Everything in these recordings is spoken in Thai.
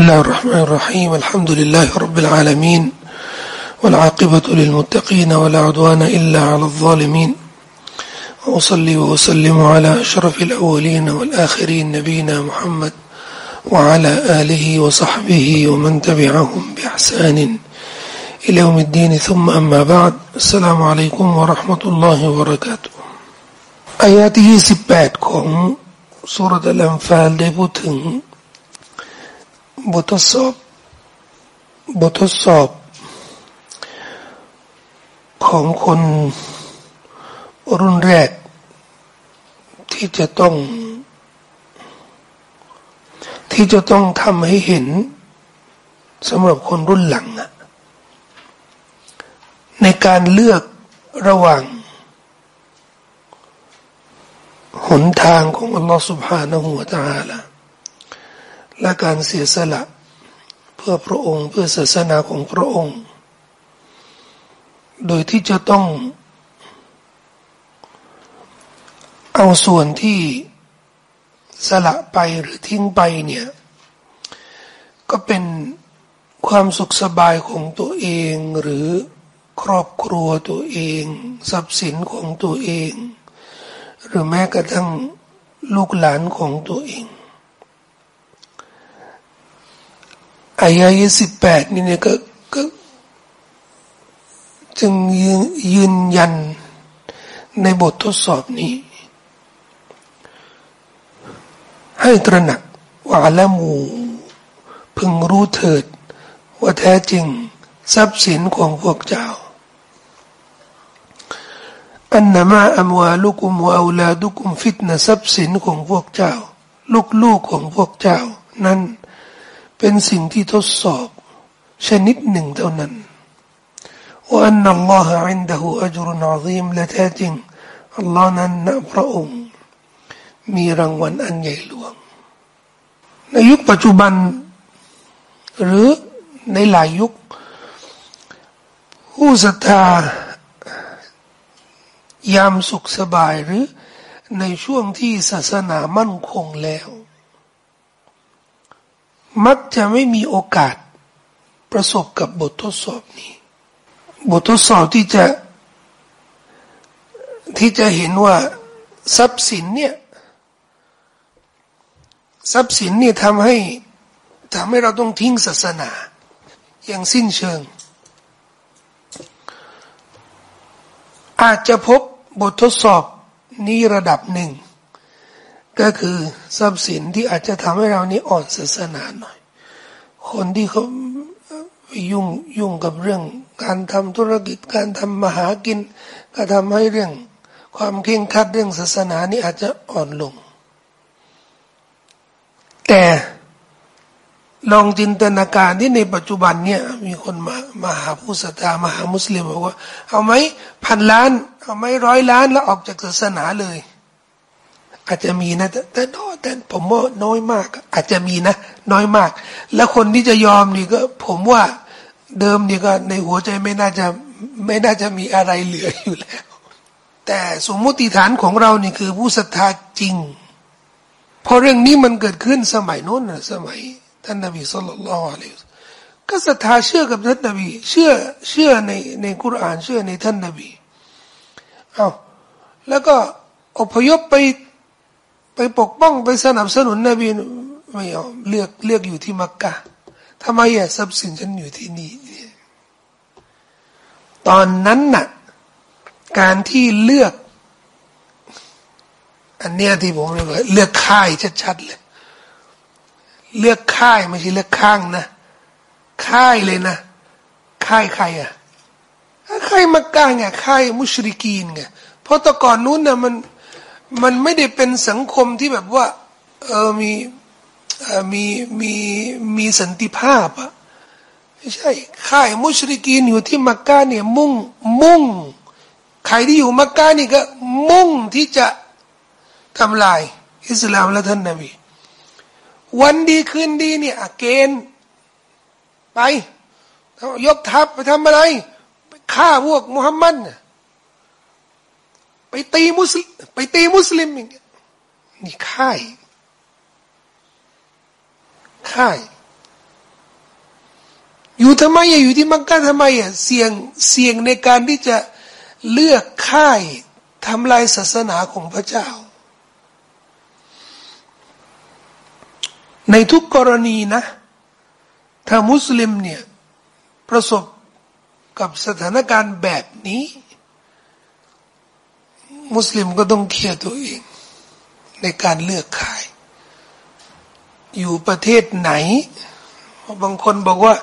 الله الرحمن الرحيم الحمد لله رب العالمين والعاقبة للمتقين ولا عدوان إلا على الظالمين وأصلي وأسلم على أشرف الأولين والآخرين نبينا محمد وعلى آله وصحبه ومن تبعهم بإحسان إلى يوم الدين ثم أما بعد السلام عليكم ورحمة الله وبركاته آياته سبات كون سورة الأنفال دي บททดสอบบททดสอบ ของคนรุ่นแรก ที่จะต้อง ที่จะต้องทำให้เห็นสำหรับคนรุ่นหลังอะในการเลือกระหว่าง หนทางของอัลลอฮฺ سبحانه และ تعالى และการเสียสละ เพื่อพระองค์เพื่อศาสนาของพระองค์ โดยที่จะต้อง เอาส่วนที่สละไปหรือทิ้งไปเนี่ย ก็เป็นความสุขสบายของตัวเองหรือครอบครัวตัวเอง ทรัพย์สินของตัวเอง หรือแม้กระทั่งลูกหลานของตัวเอง อายะยี่สิบแปดนี่เนี่ยก็ก็จึงยืนยันในบททดสอบนี้ ให้ตระหนักว่าละมูพึงรู้เถิด ว่าแท้จริงทรัพย์สินของพวกเจ้าอันนมาอัมวาลุกุมวาอุลาดุกุมฟิตนะทรัพย์สินของพวกเจ้า ลูกๆของพวกเจ้า นั้น เป็นสิ่งที่ทดสอบ ชนิดหนึ่งเท่านั้นว่าอันนัลลอฮฺอินดะฮูอัจรุนอาซีมและแท้จริงอัลลอฮ์นั้นนะพระองค์ มีรางวัลอันใหญ่หลวง ในยุคปัจจุบัน หรือในหลายยุค ผู้ศรัทธายามสุขสบายหรือในช่วงที่ศาสนามั่นคงแล้ว มักจะไม่มีโอกาสประสบกับบททดสอบนี้ บททดสอบที่จะที่จะเห็นว่าทรัพย์สินเนี่ยทรัพย์สินเนี่ยทำให้ทำให้เราต้องทิ้งศาสนา อย่างสิ้นเชิง อาจจะพบบททดสอบนี้ระดับหนึ่ง ก็คือทรัพย์สินที่อาจจะทำให้เรานี้อ่อนศาสนาหน่อย คนที่เขายุ่งยุ่งกับเรื่องการทำธุรกิจการทำมาหากิน ก็ทำให้เรื่องความเข่งคัดเรื่องศาสนานี้อาจจะอ่อนลง แต่ลองจินตนาการที่ในปัจจุบันเนี่ยมีคนมามาหาผู้ศรัทธามาหามุสลิมบอกว่า เอาไหมพันล้าน เอาไหมร้อยล้านแล้วออกจากศาสนาเลย อาจจะมีนะแต่แต่แต่ผมว่าน้อยมาก อาจจะมีนะ น้อยมาก แล้วคนที่จะยอมนี่ก็ ผมว่าเดิมนี่ก็ในหัวใจไม่น่าจะไม่น่าจะมีอะไรเหลืออยู่แล้ว แต่สมมติฐานของเรานี่คือผู้ศรัทธาจริงพอเรื่องนี้มันเกิดขึ้นสมัยโน้นนะสมัย ท่านนบีสุลต่านลอะลัยก็ศรัทธาเชื่อกับท่านนบี เชื่อเชื่อในในกุรานเชื่อในท่านนบีเอาแล้วก็อพยพไป ไปปกป้องไปสนับสนุนนบีไม่ยอมเลือกเลือกอยู่ที่มักกะทำไมอะทรัพย์สินฉันอยู่ที่นี่ตอนนั้นน่ะการที่เลือก อันเนี้ยที่ผมเรียกว่าเลือกค่ายชัดๆเลย เลือกค่ายไม่ใช่เลือกข้างนะค่ายเลยนะค่ายใครอะค่ายมักกะไงค่ายมุชริกีนไงเพราะแต่ก่อนนู้นน่ะมัน มันไม่ได้เป็นสังคมที่แบบว่า เออมีมีมีมีสันติภาพอะไม่ใช่ข่ายมุชริกีนอยู่ที่มักกะเนี่ยมุ่งมุ่ง ใครที่อยู่มักกะนี่ก็ มุ่งที่จะทำลาย อิสลามและท่านนบีวันดีคืนดีเนี่ยเกณฑ์ไปยกทัพไปทำอะไร ไปฆ่าพวกมุฮัมมัดเนี่ย ไปตีมุสลิมไปตีมุสลิมอย่างเงี้ยนี่ค่ายค่าย อยู่ทำไมอยู่ที่มักกะทำไมอะเสี่ยงเสี่ยงในการที่จะเลือกค่ายทำลายศาสนาของพระเจ้า ในทุกกรณีนะ ถ้ามุสลิมเนี่ย ประสบกับสถานการณ์แบบนี้ มุสลิมก็ต้องเคลียร์ตัวเอง ในการเลือกค่าย อยู่ประเทศไหน บางคนบอกว่า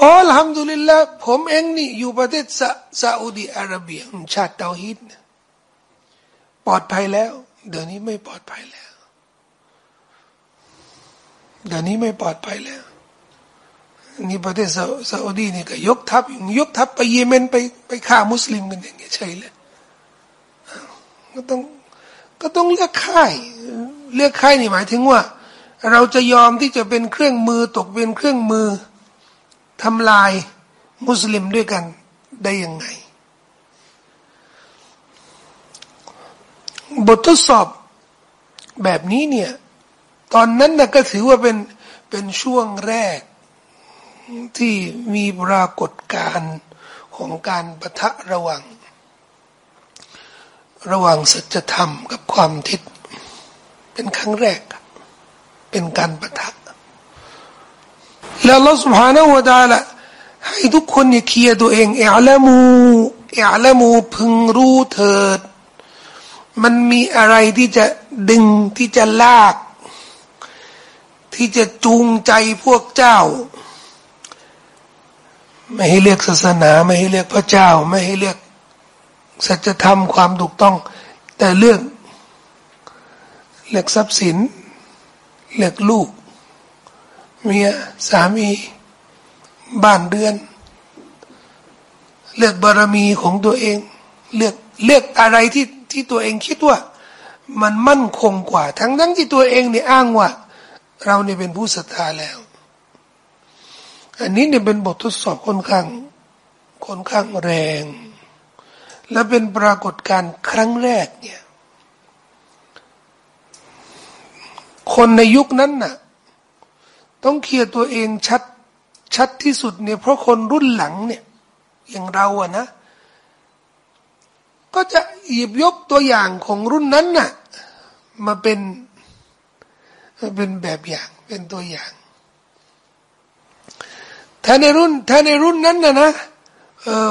อ๋อทำดุลิลละผมเองนี่ อยู่ประเทศซาซาอุดีอาระเบียชาติเตาฮิดปลอดภัยแล้ว เดี๋ยวนี้ไม่ปลอดภัยแล้ว เดี๋ยวนี้ไม่ปลอดภัยแล้ว นี่ประเทศซาอุดีนี่ก็ยกทัพยกทัพไปเยเมนไปไปฆ่ามุสลิมกันอย่างเงี้ยใช่เลย ก็ต้องก็ต้องเลือกค่าย เลือกค่ายนี่หมายถึงว่า เราจะยอมที่จะเป็นเครื่องมือตกเป็นเครื่องมือทำลายมุสลิมด้วยกันได้ยังไง บททดสอบแบบนี้เนี่ย ตอนนั้นนะก็ถือว่าเป็นเป็นช่วงแรกที่มีปรากฏการณ์ของการปะทะระหว่าง ระหว่างสัจธรรมกับความทิศเป็นครั้งแรก เป็นการประทะแล้วเราสุภาณวดาละให้ทุกคนเนี่ยเคลียร์ตัวเองเอละมูเอละมูพึงรู้เถิด มันมีอะไรที่จะดึงที่จะลาก ที่จะจูงใจพวกเจ้า ไม่ให้เรียกศาสนา ไม่ให้เรียกพระเจ้า ไม่ให้เรียก สัจธรรมความถูกต้อง แต่เรื่องเรียกทรัพย์สินเรียกลูก เมียสามี บ้านเรือน เลือกบารมีของตัวเอง เลือกเลือกอะไรที่ที่ตัวเองคิดว่า มันมั่นคงกว่า ทั้งทั้งที่ตัวเองเนี่ยอ้างว่า เราเนี่ยเป็นผู้ศรัทธาแล้ว อันนี้เนี่ยเป็นบททดสอบค่อนข้างค่อนข้างแรง และเป็นปรากฏการณ์ครั้งแรกเนี่ยคนในยุคนั้นน่ะ ต้องเคลียร์ตัวเองชัดชัดที่สุดเนี่ยเพราะคนรุ่นหลังเนี่ย อย่างเราอะนะ ก็จะหยิบยกตัวอย่างของรุ่นนั้นน่ะ มาเป็นเป็นแบบอย่างเป็นตัวอย่าง ถ้าในรุ่น ถ้าในรุ่นนั้นนะนะเออ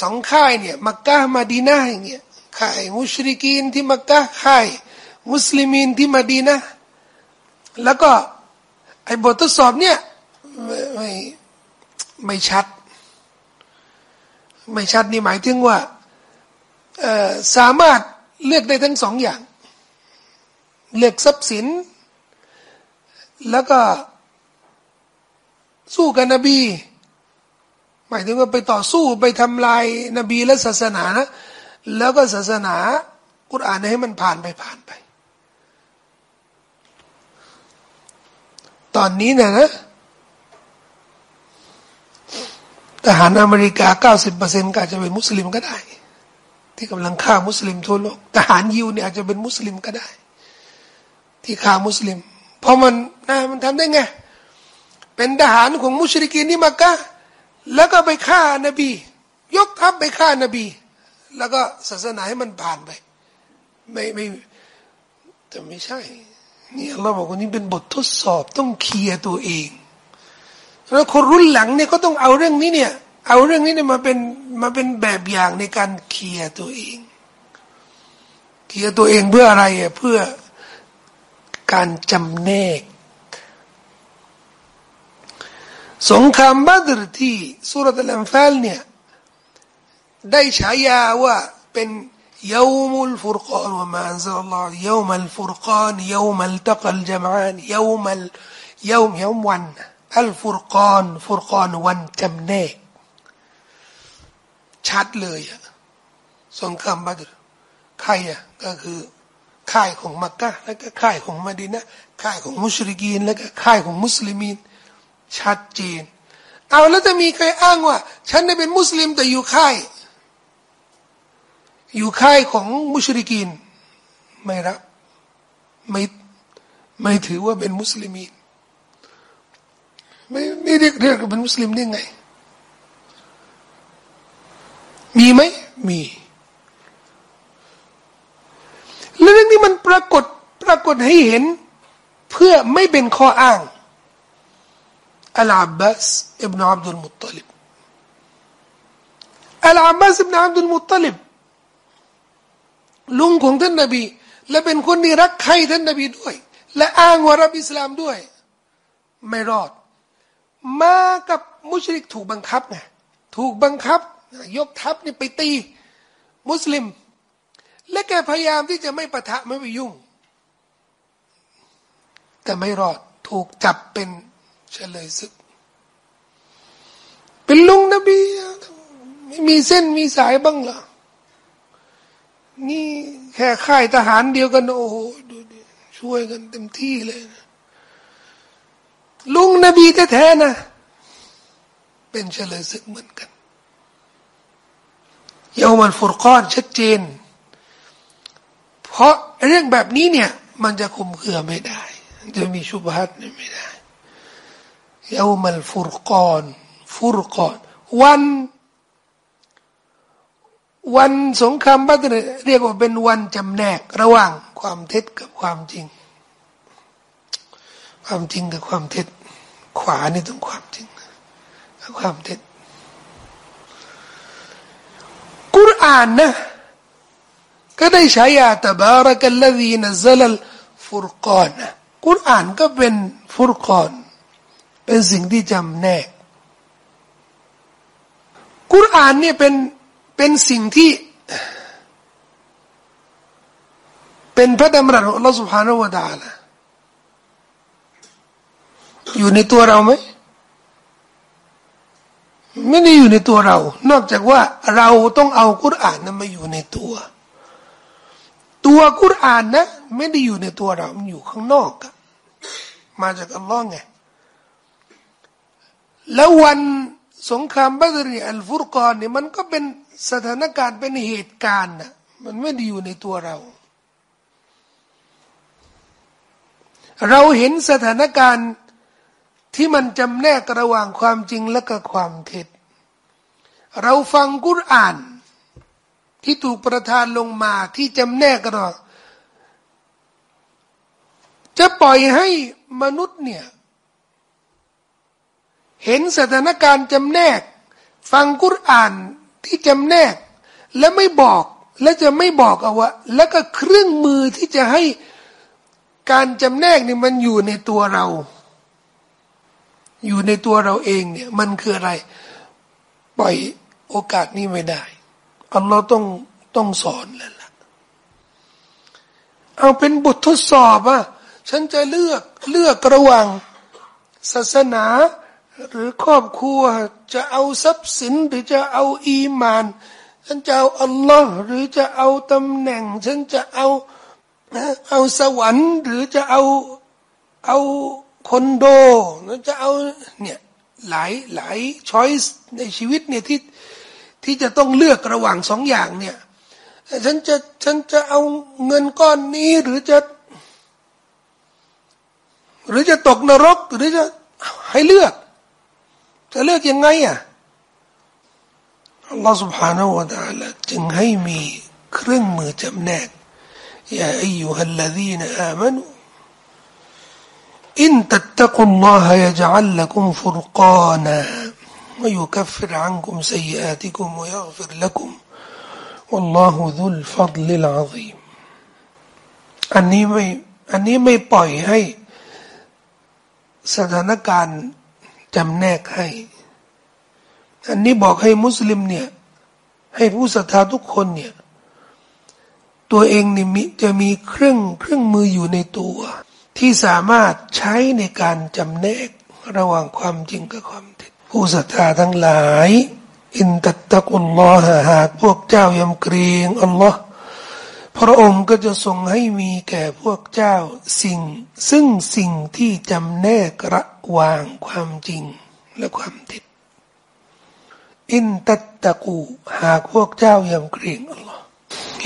สองค่ายเนี่ยมักกะมาดีนาอย่างเงี้ยค่ายมุชริกีนที่มักกะค่ายมุสลิมินที่มาดีนาแล้วก็ไอ้บททดสอบเนี่ยไม่ไม่ไม่ชัด ไม่ชัดนี่หมายถึงว่าสามารถเลือกได้ทั้งสองอย่าง เลือกทรัพย์สิน แล้วก็สู้กับนบี มายถึงว่าไปต่อสู้ไปทำลายนบีและศาสนานะแล้วก็ศาสนากุรอานให้มันผ่านไปผ่านไป ตอนนี้เนี่ยนะทหารอเมริกาเก้าสิบเปอร์เซ็นต์ก็อาจจะเป็นมุสลิมก็ได้ ที่กำลังฆ่ามุสลิมทั่วโลกทหารยิวเนี่ยอาจจะเป็นมุสลิมก็ได้ ที่ฆ่ามุสลิม เพราะมันนะมันทำได้ไง เป็นทหารของมุชริกีนที่มักกะ แล้วก็ไปฆ่านบี ยกทัพไปฆ่านบี แล้วก็ศาสนาให้มันผ่านไป ไม่ไม่แต่ไม่ใช่ นี่เราบอกว่านี่เป็นบททดสอบต้องเคลียร์ตัวเองแล้วคนรุ่นหลังเนี่ยก็ต้องเอาเรื่องนี้เนี่ย เอาเรื่องนี้เนี่ยมาเป็นมาเป็นแบบอย่างในการเคลียร์ตัวเอง เคลียร์ตัวเองเพื่ออะไรอะเพื่อการจำแนก สงครามบัตรที่สุรตะลัมฟาลเนี่ยได้ฉายาว่าเป็นยามุลฟุรกานว่ามาอันซาลลอฮ์ยามัลฟุรกานยามัลตะกัลจามานยามัลยามยามวันอัลฟุรกานฟุรกานวันจำแนก ชัดเลยอะสงครามบัตรค่ายอะก็คือค่ายของมักกะแล้วก็ค่ายของมาดินะค่ายของมุชริกีนแล้วก็ค่ายของมุสลิมีน ชัดเจน เอาแล้วจะมีใครอ้างว่า ฉันได้เป็นมุสลิมแต่อยู่ค่าย อยู่ค่ายของมุชริกีนไม่รับไม่ไม่ถือว่าเป็นมุสลิมีไม่ไม่เรียกเรียกเป็นมุสลิมได้ไง มีไหมมีเรื่องนี้มันปรากฏปรากฏให้เห็น เพื่อไม่เป็นข้ออ้าง อัลอาบบาสอิบนาอับดุลมุตตลิบอัลอาบบาสอิบนาอับดุลมุตตลิบลุงของท่านนบี และเป็นคนที่รักใครท่านนบีด้วย และอ้างว่ารับอิสลามด้วย ไม่รอด มากับมุชริกถูกบังคับไงถูกบังคับ ยกทัพนี่ไปตี มุสลิม และแกพยายามที่จะไม่ปะทะไม่ไปยุ่ง แต่ไม่รอดถูกจับเป็น เฉลยศึก เป็นลุงนบีไม่มีเส้นมีสายบ้างเหรอนี่แค่ค่ายทหารเดียวกันโอ้โหดูดิช่วยกันเต็มที่เลยนะลุงนบีแท้ๆนะ เป็นเฉลยศึกเหมือนกันเยามันฟุรกอนชัดเจน เพราะเรื่องแบบนี้เนี่ย มันจะคุมเครือไม่ได้ จะมีชุบฮัตไม่ได้ ยามันฟุรกอนฟุรกอนวัน วันสงครามบัตรเรียกว่าเป็นวันจำแนกระหว่างความเท็จกับความจริง ความจริงกับความเท็จ ขวานี่ต้องความจริงกับความเท็จกุรอานนะก็ได้ใช้ยาตบารักัลลดีนซัลลฟุรกอนนะกุรอานก็เป็นฟุรกอน เป็นสิ่งที่จำแนก กุรอานเนี่ยเป็นเป็นสิ่งที่ เป็นพระดำรัสของอัลลอฮฺสุบฮานาวะดาละอยู่ในตัวเราไหมไม่ได้อยู่ในตัวเรา นอกจากว่าเราต้องเอากุรอานนั้นมาอยู่ในตัว ตัวกุรอานนะ ไม่ได้อยู่ในตัวเรา มันอยู่ข้างนอก มาจากอัลลอฮ์ไง แล้ววันสงครามบัตรีอัลฟุรกอนเนี่ยมันก็เป็นสถานการณ์เป็นเหตุการณ์นะมันไม่ได้อยู่ในตัวเรา เราเห็นสถานการณ์ที่มันจำแนกระหว่างความจริงและก็ความเท็จ เราฟังกุรอ่าน ที่ถูกประทานลงมาที่จำแนกระหว่างจะปล่อยให้มนุษย์เนี่ย เห็นสถานการณ์จำแนก ฟังกุรอานที่จำแนก และไม่บอกและจะไม่บอกเอาว่าแล้วก็เครื่องมือที่จะให้การจำแนกนี่มันอยู่ในตัวเรา อยู่ในตัวเราเองเนี่ยมันคืออะไร ปล่อยโอกาสนี้ไม่ได้อัลลอฮ์ต้องต้องสอนแล้วล่ะเอาเป็นบททดสอบอะฉันจะเลือกเลือกระหว่างศาสนา หรือครอบครัวจะเอาทรัพย์สินหรือจะเอาอีมาน ฉันจะเอาอัลลอฮ์หรือจะเอาตำแหน่ง ฉันจะเอาเอาสวรรค์หรือจะเอาเอาคอนโดหรือจะเอาเนี่ยหลายหลายช้อยส์ในชีวิตเนี่ยที่ที่จะต้องเลือกระหว่างสองอย่างเนี่ยฉันจะฉันจะเอาเงินก้อนนี้หรือจะ หรือจะตกนรกหรือจะให้เลือก จะเลือกยังไงอ่ะอัลลอฮฺ سبحانه และ تعالى จึงให้มีเครื่องมือจำแนกยาอายุฮัลลดีนอามันุอินตัตตะกุลลอฮะยะจัลลักุมฟุรกานะ ويكفر عنكم سيئاتكم ويغفر لكم والله ذو الفضل العظيم อันนี้ไม่อันนี้ไม่ปล่อยให้สถานการณ์ จำแนกให้ อันนี้บอกให้มุสลิมเนี่ย ให้ผู้ศรัทธาทุกคนเนี่ย ตัวเองนี่มีจะมีเครื่องเครื่องมืออยู่ในตัว ที่สามารถใช้ในการจำแนกระหว่างความจริงกับความเท็จผู้ศรัทธาทั้งหลาย อินตัตตะกุลลอฮะหากพวกเจ้ายำเกรงอัลลอฮ์ พระองค์ก็จะทรงให้มีแก่พวกเจ้าสิ่ง ซึ่งสิ่งที่จำแนกระหว่างความจริงและความเท็จอินตัตตะกูหากพวกเจ้ายำเกรงอัลลอฮ์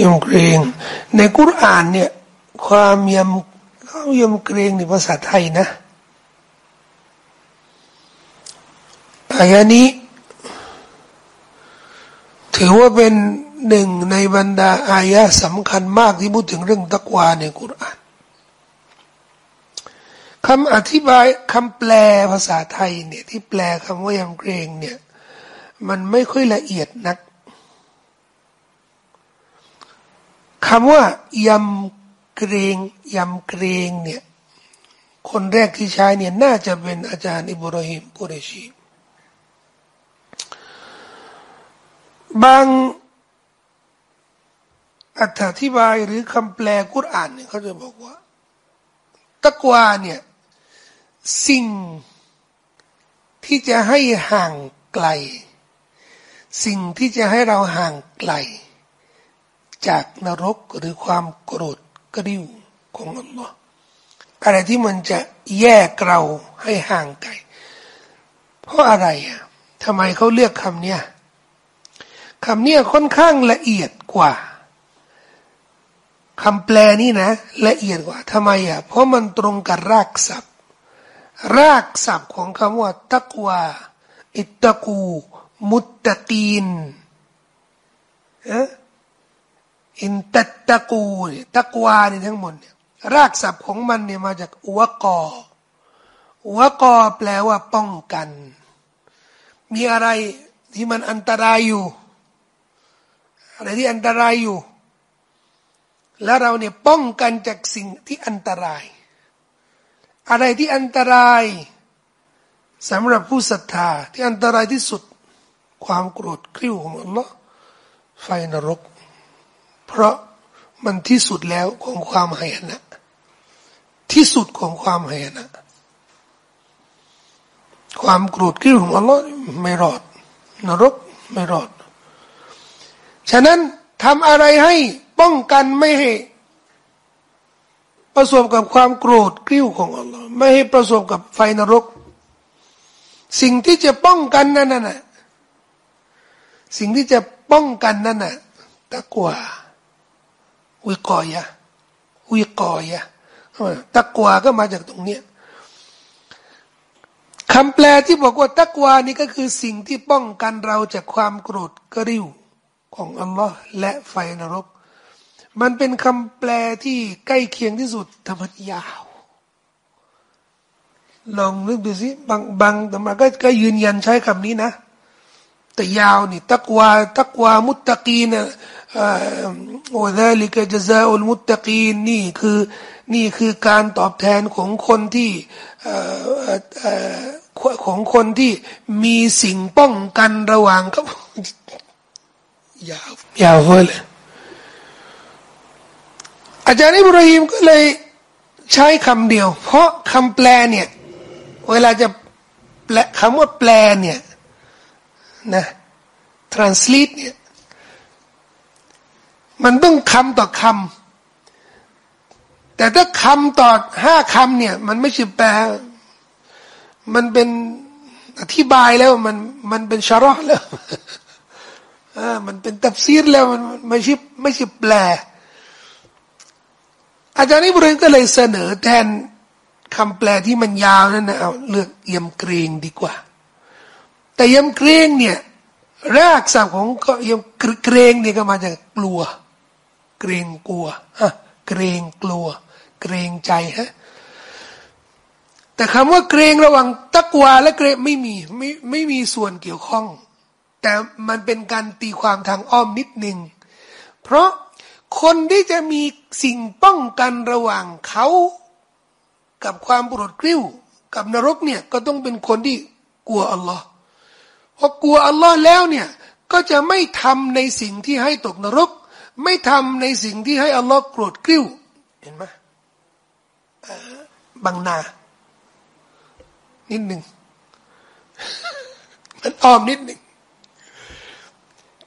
ยำเกรงในกุรอานเนี่ยความยำเขายำเกรงในภาษาไทยนะอายะนี้ ถือว่าเป็น หนึ่งในบรรดาอายะสำคัญมากที่พูดถึงเรื่องตักวาในกุรอานคำอธิบายคำแปลภาษาไทยเนี่ยที่แปลคำว่ายำเกรงเนี่ย มันไม่ค่อยละเอียดนักคำว่ายำเกรงยำเกรงเนี่ยคนแรกที่ใช้เนี่ยน่าจะเป็นอาจารย์อิบราฮิมกุเรชีบาง อธิบายหรือคำแปลกุรอานเนี่ยเขาจะบอกว่า ตะกวาเนี่ยสิ่งที่จะให้ห่างไกล สิ่งที่จะให้เราห่างไกล จากนรกหรือความโกรธกริ้วของอัลลอฮ์อะไรที่มันจะแยกเราให้ห่างไกล เพราะอะไรอะทำไมเขาเลือกคำเนี้ยคำเนี้ยค่อนข้างละเอียดกว่า คำแปลนี่นะ ละเอียดกว่าทำไมอะเพราะมันตรงกับรากศัพท์ รากศัพท์ของคำว่าตักวาอิตะกู มุตตะกีนเออินตัตตะกูตักวานี่ทั้งหมดเนี่ยรากศัพท์ของมันเนี่ยมาจากอวกออวกอแปลว่าป้องกัน มีอะไรที่มันอันตรายอยู่ อะไรที่อันตรายอยู่ แล้วเราเนี่ยป้องกันจากสิ่งที่อันตราย อะไรที่อันตรายสำหรับผู้ศรัทธาที่อันตรายที่สุดความโกรธกริ้วของอัลลอฮ์ไฟนรก เพราะมันที่สุดแล้วของความหายนะ ที่สุดของความหายนะ ความโกรธกริ้วของอัลลอฮ์ไม่รอด นรกไม่รอด ฉะนั้นทำอะไรให้ ป้องกันไม่ให้ประสบกับความโกรธกริ้วของอัลลอฮ์ไม่ให้ประสบกับไฟนรก สิ่งที่จะป้องกันนั่นน่ะสิ่งที่จะป้องกันนั่นน่ะตะกวาวิกอยะวิกอยะตักวาก็มาจากตรงเนี้ยคำแปลที่บอกว่าตักวานี่ก็คือสิ่งที่ป้องกันเราจากความโกรธกริ้วของอัลลอฮ์และไฟนรก มันเป็นคำแปลที่ใกล้เคียงที่สุดธรรมยาว ลองนึกดูสิบางบางแต่มาก็ก็ยืนยันใช้คำนี้นะ แต่ยาวนี่ตักวาตักวามุตตะกีนะโอ้ดาลิกะจซาอุลมุตตะกีนนี่คือนี่คือการตอบแทนของคนที่ของคนที่มีสิ่งป้องกันระหว่างเขายาวยาวเลย อาจารย์อิบราฮิมก็เลยใช้คำเดียว เพราะคำแปลเนี่ย เวลาจะแปลคำว่าแปลเนี่ยนะ translate เนี่ยมันต้องคำต่อคำแต่ถ้าคำต่อห้าคำเนี่ย มันไม่ใช่แปล มันเป็นอธิบายแล้วมันมันเป็นชาร์แล้วอ่ามันเป็นตับซีรแล้วมันไม่ใช่ไม่ใช่แปล อาจารย์นิบรินก็เลยเสนอแทนคำแปลที่มันยาวนั่นนะเอาเลือกเยี่ยมเกรงดีกว่า แต่เยี่ยมเกรงเนี่ยรากศัพท์ของก็เยี่ยมเกรงเนี่ยก็มาจากกลัว เกรงกลัวฮะเกรงกลัว เกรงใจฮะแต่คำว่าเกรงระหว่างตักวาและเกรงไม่มีไม่ไม่มีส่วนเกี่ยวข้อง แต่มันเป็นการตีความทางอ้อมนิดหนึ่งเพราะ คนที่จะมีสิ่งป้องกันระหว่างเขากับความปวดกริ้ว กับนรกเนี่ยก็ต้องเป็นคนที่กลัวอัลลอฮ์พอกลัวอัลลอฮ์แล้วเนี่ยก็จะไม่ทำในสิ่งที่ให้ตกนรก ไม่ทำในสิ่งที่ให้อัลลอฮ์โกรธกริ้ว เห็นไหมบังนา นิดหนึ่งมันอ้อมนิดหนึ่ง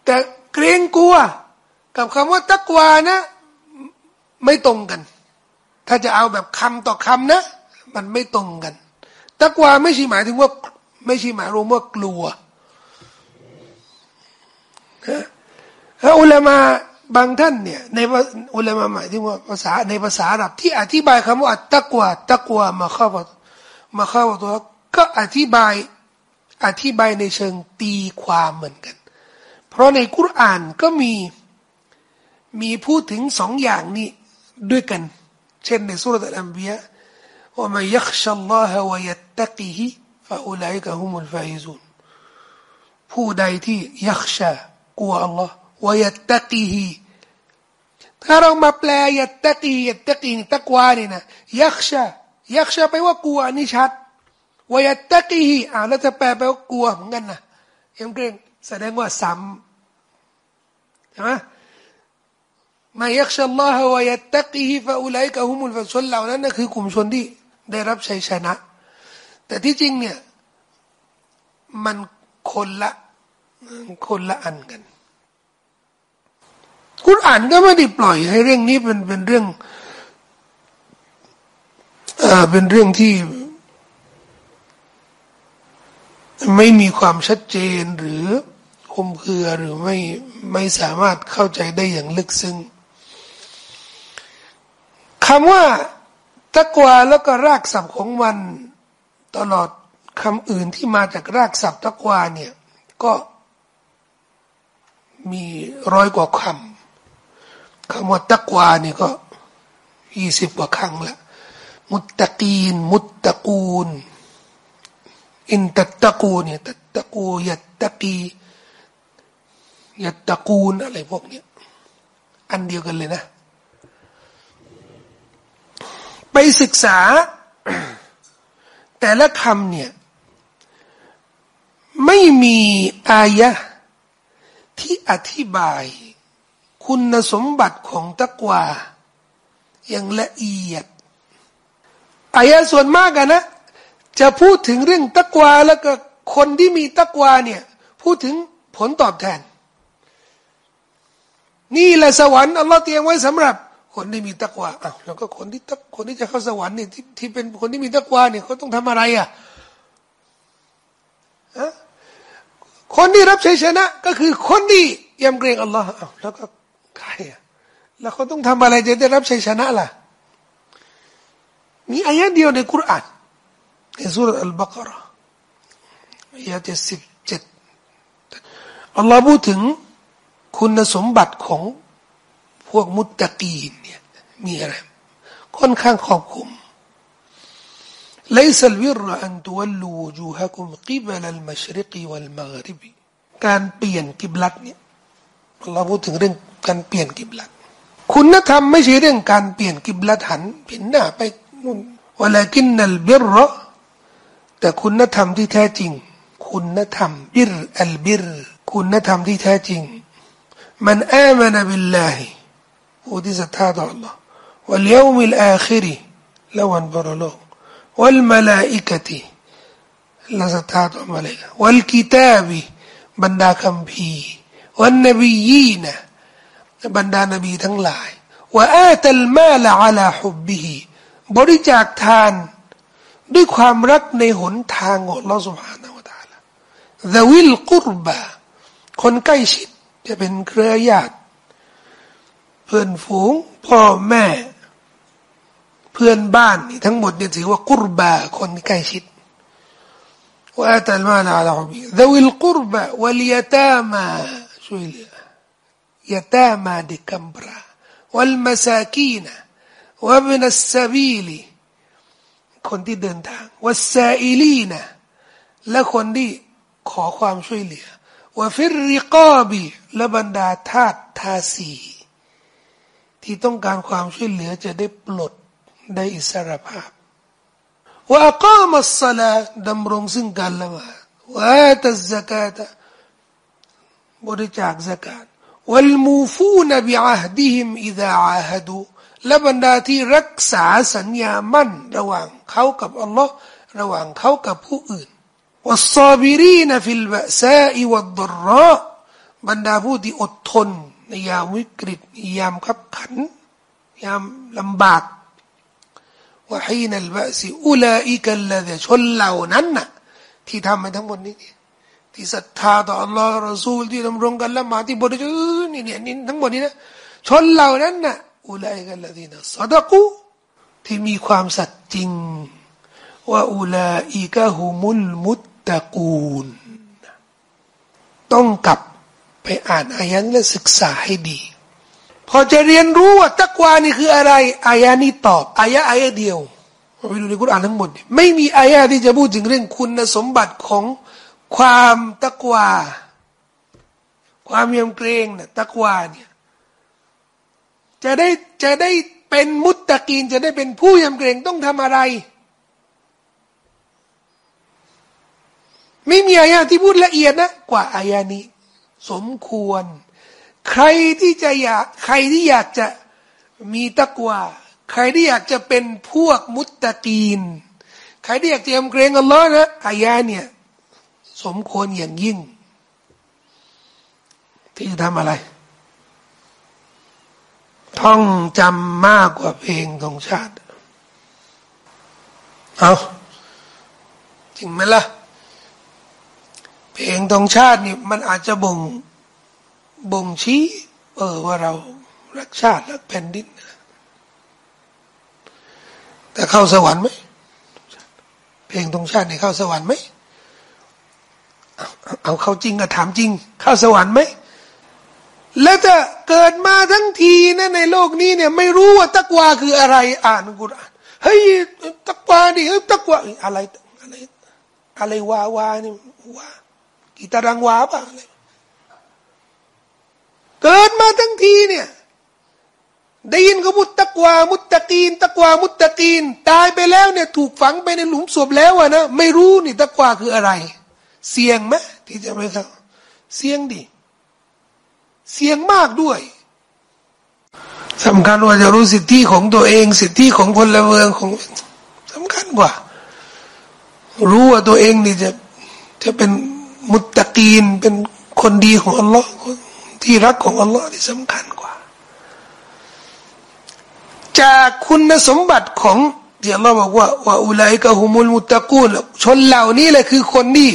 แต่เกรงกลัว กับคำว่าตักวานะ ไม่ตรงกัน ถ้าจะเอาแบบคำต่อคำนะ มันไม่ตรงกัน ตักวาไม่ใช่หมายถึงว่า ไม่ใช่หมายรวมว่ากลัวแล้วอุลามาบางท่านเนี่ยในอุลามะหมายถึงว่าภาษาในภาษาอาหรับที่อธิบายคำว่าตักวาตักวามาเข้ามาเข้าตัวก็อธิบายอธิบายในเชิงตีความเหมือนกัน เพราะในกุรานก็มี มีพูดถึงสองอย่างนี้ด้วยกัน เช่นในสุรษอัลอัมบียะว่ามันยักชัลลอฮะวยัตตะกีฮิฟะอุลัยกะฮุมุลฟาอิซุนผู้ใดที่ยักชากลัวอัลลอฮ์วยัตตะกีฮิถ้าเรามาแปลยัตตะกียัตตะกีตะกวานี่นะยักชายักชาไปว่ากลัวนี่ชัดวยัตตะกีฮิอ่าแล้วจะแปลไปว่ากลัวเหมือนกันนะยังเกรงแสดงว่าซ้ำใช่ไหม มายักชัลลอฮฺวะยัตตะกีฮิฟะอุลัยกะฮุมุลฟะชนเหล่านั้นนะคือกลุ่มชนที่ได้รับชัยชนะ แต่ที่จริงเนี่ยมันคนละคนละอันกัน คุณอ่านก็ไม่ได้ปล่อยให้เรื่องนี้เป็นเป็นเรื่องเอ่อเป็นเรื่องที่ไม่มีความชัดเจนหรือคมเคือหรือไม่ไม่สามารถเข้าใจได้อย่างลึกซึ้ง คำว่าตะกวาแล้วก็รากศัพท์ของมันตลอดคำอื่นที่มาจากรากศัพท์ตะกวาเนี่ยก็มีร้อยกว่าคำคำว่าตะกวานี่ยก็ยี่สิบกว่าครั้งละมุตตะกีน มุตตะกูนอินตัตะกูเนี่ยตัตะกูยัตตะกียัตตะกูนอะไรพวกเนี้ยอันเดียวกันเลยนะ ไปศึกษา แต่ละคำเนี่ย ไม่มีอายะที่อธิบาย คุณสมบัติของตะกวาอย่างละเอียดอายะส่วนมากกันนะ จะพูดถึงเรื่องตะกวาแล้วก็คนที่มีตะกวาเนี่ย พูดถึงผลตอบแทน นี่แหละสวรรค์อัลลอฮ์เตรียมไว้สำหรับ คนที่มีตะกวาอ้าวแล้วก็คนที่ตะคนที่จะเข้าสวรรค์เนี่ยที่ที่เป็นคนที่มีตะกวาเนี่ยเขาต้องทำอะไรอะะคนที่รับชัยชนะ ก็คือคนที่ยำเกรงอัลลอฮ์อ้าวแล้วก็ใครอะแล้วเขาต้องทำอะไรจะได้รับชัยชนะล่ะ มีอายะเดียวในคุรานในสุรอัลบากระอายะเจ็ดสิบเจ็ดอัลลอฮ์พูดถึงคุณสมบัติของ พวกมุตตะกีนเนี่ยมีอะไรค่อนข้างครอบคลุม ليس البر أن تولوا وجوهكم قبل المشرق والمغرب การเปลี่ยนกิบลัดเนี่ยเราพูดถึงเรื่องการเปลี่ยนกิบลัดคุณธรรมไม่ใช่เรื่องการเปลี่ยนกิบลัดหันเปลี่ยนหน้าไปนู่นวลากินนัลบิรแต่คุณธรรมที่แท้จริง คุณธรรมบิรอัลบิรคุณธรรมที่แท้จริง มันอามันบิลลาฮิ ผู้ที่ศรัทธาต่อ Allah วันยามิลอาคิริและวันบรโลกวันมาลาอิกติและศรัทธาต่อมาเลกวันกิตาบีบรรดาคัมภีร์วันนบียีนะบรรดานบีทั้งหลายว่าอาตัลมาละอัลาฮุบบิฮีบริจาคทาน ด้วยความรักในหนทางของเราสุภาณวตาละดวิลกุรบะคนใกล้ชิดจะเป็นเครือญาติ พื่อนฝูง พ่อแม่ เพื่อนบ้านนี่ทั้งหมดเนี่ยถือว่ากุรบาคนใกล้ชิดว่าแต่มาลาลาบีดวิลกุรบะวลียตามาช่วยเหลือยตามาเด็กกำพร้าวัลมาซากีนะวับนัสซาบีลีคนที่เดินทางวัสซาอิลีนะและคนที่ขอความช่วยเหลือว่าฟิริกาบีและบรรดาทาสทาสี ที่ต้องการความช่วยเหลือจะได้ปลดได้อิสรภาพว่าอักามัสสลาดำรงซึ่งกันละมาว่าตัสกาตบริจาค zakat วัลมูฟูนบิอาฮดิฮิมอิดะอาฮดูและบรรดาที่รักษาสัญญามั่นระหว่างเขากับอัลลอฮ์ระหว่างเขากับผู้อื่นوالصابرين في البأساء والضراء บรรดาผู้ที่อดทน ในยามวิกฤตยามขับขัน ยามลำบากوحين البأس أولئك الذين ชนเหล่านั้นน่ะ ที่ทำมาทั้งหมดนี้ ที่ศรัทธาต่ออัลลอฮ์รอซูลที่ดำรงการละหมาดที่บริจาคนี่เนี่ยนี่ทั้งหมดนี้นะชนเหล่านั้นน่ะอุลาอิกัลลาดีนะสัดกุที่มีความสัตย์จริง ว่าอุลาอิกะฮุมุลมุตตะกูล ต้องกลับ ไปอ่านอายันและศึกษาให้ดี พอจะเรียนรู้ว่าตักวานี่คืออะไรอายานี้ตอบอายะอายะเดียวไปดูในกุรอานทั้งหมด ไม่มีอายะที่จะพูดถึงเรื่องคุณสมบัติของความตักวา ความยำเกรงนะตักวาเนี่ยจะได้จะได้เป็นมุตตะกีนจะได้เป็นผู้ยำเกรงต้องทำอะไร ไม่มีอายะที่พูดละเอียดนะ กว่าอายะนี้ สมควร ใครที่จะอยากใครที่อยากจะมีตะกวาใครที่อยากจะเป็นพวกมุตตะกีน ใครที่อยากจะยำเกรงอัลลอฮ์นะอายะเนี่ยสมควรอย่างยิ่ง ที่จะทำอะไรท่องจำมากกว่าเพลงของชาติ เอาจริงไหมล่ะ เพลงธงชาตินี่มันอาจจะบ่งบ่งชี้ เออว่าเรารักชาติรักแผ่นดินแต่เข้าสวรรค์ไหมเพลงธงชาตินี่เข้าสวรรค์ไหมเอาเข้าจริงก็ถามจริง เข้าสวรรค์ไหมแล้วจะเกิดมาทั้งทีนะในโลกนี้เนี่ย ไม่รู้ว่าตักวาคืออะไร อ่านกุรอานเฮ้ยตักวาดิเฮ้ยตักวาอะไรอะไรอะไรวาวานี่วา กีตารังวาปะอะเกิดมาทั้งทีเนี่ยได้ยินเขาพูดตักวามุตตะกีนตักวามุตตะกีน ตายไปแล้วเนี่ยถูกฝังไปในหลุมศพแล้วอะนะไม่รู้นี่ตักวาคืออะไร เสี่ยงไหมที่จะไม่เข้าเสี่ยงดิเสี่ยงมากด้วยสำคัญว่าจะรู้สิทธิของตัวเอง สิทธิของพลเมืองของสำคัญกว่า รู้ว่าตัวเองนี่จะจะเป็น มุตตะกีนเป็นคนดีของอัลลอฮ์ที่รักของอัลลอฮ์ที่สำคัญกว่า จากคุณสมบัติของที่อัลลอฮ์บอกว่าว่าอุลัยกะฮุมุลมุตตะกูลชนเหล่านี้แหละคือคนที่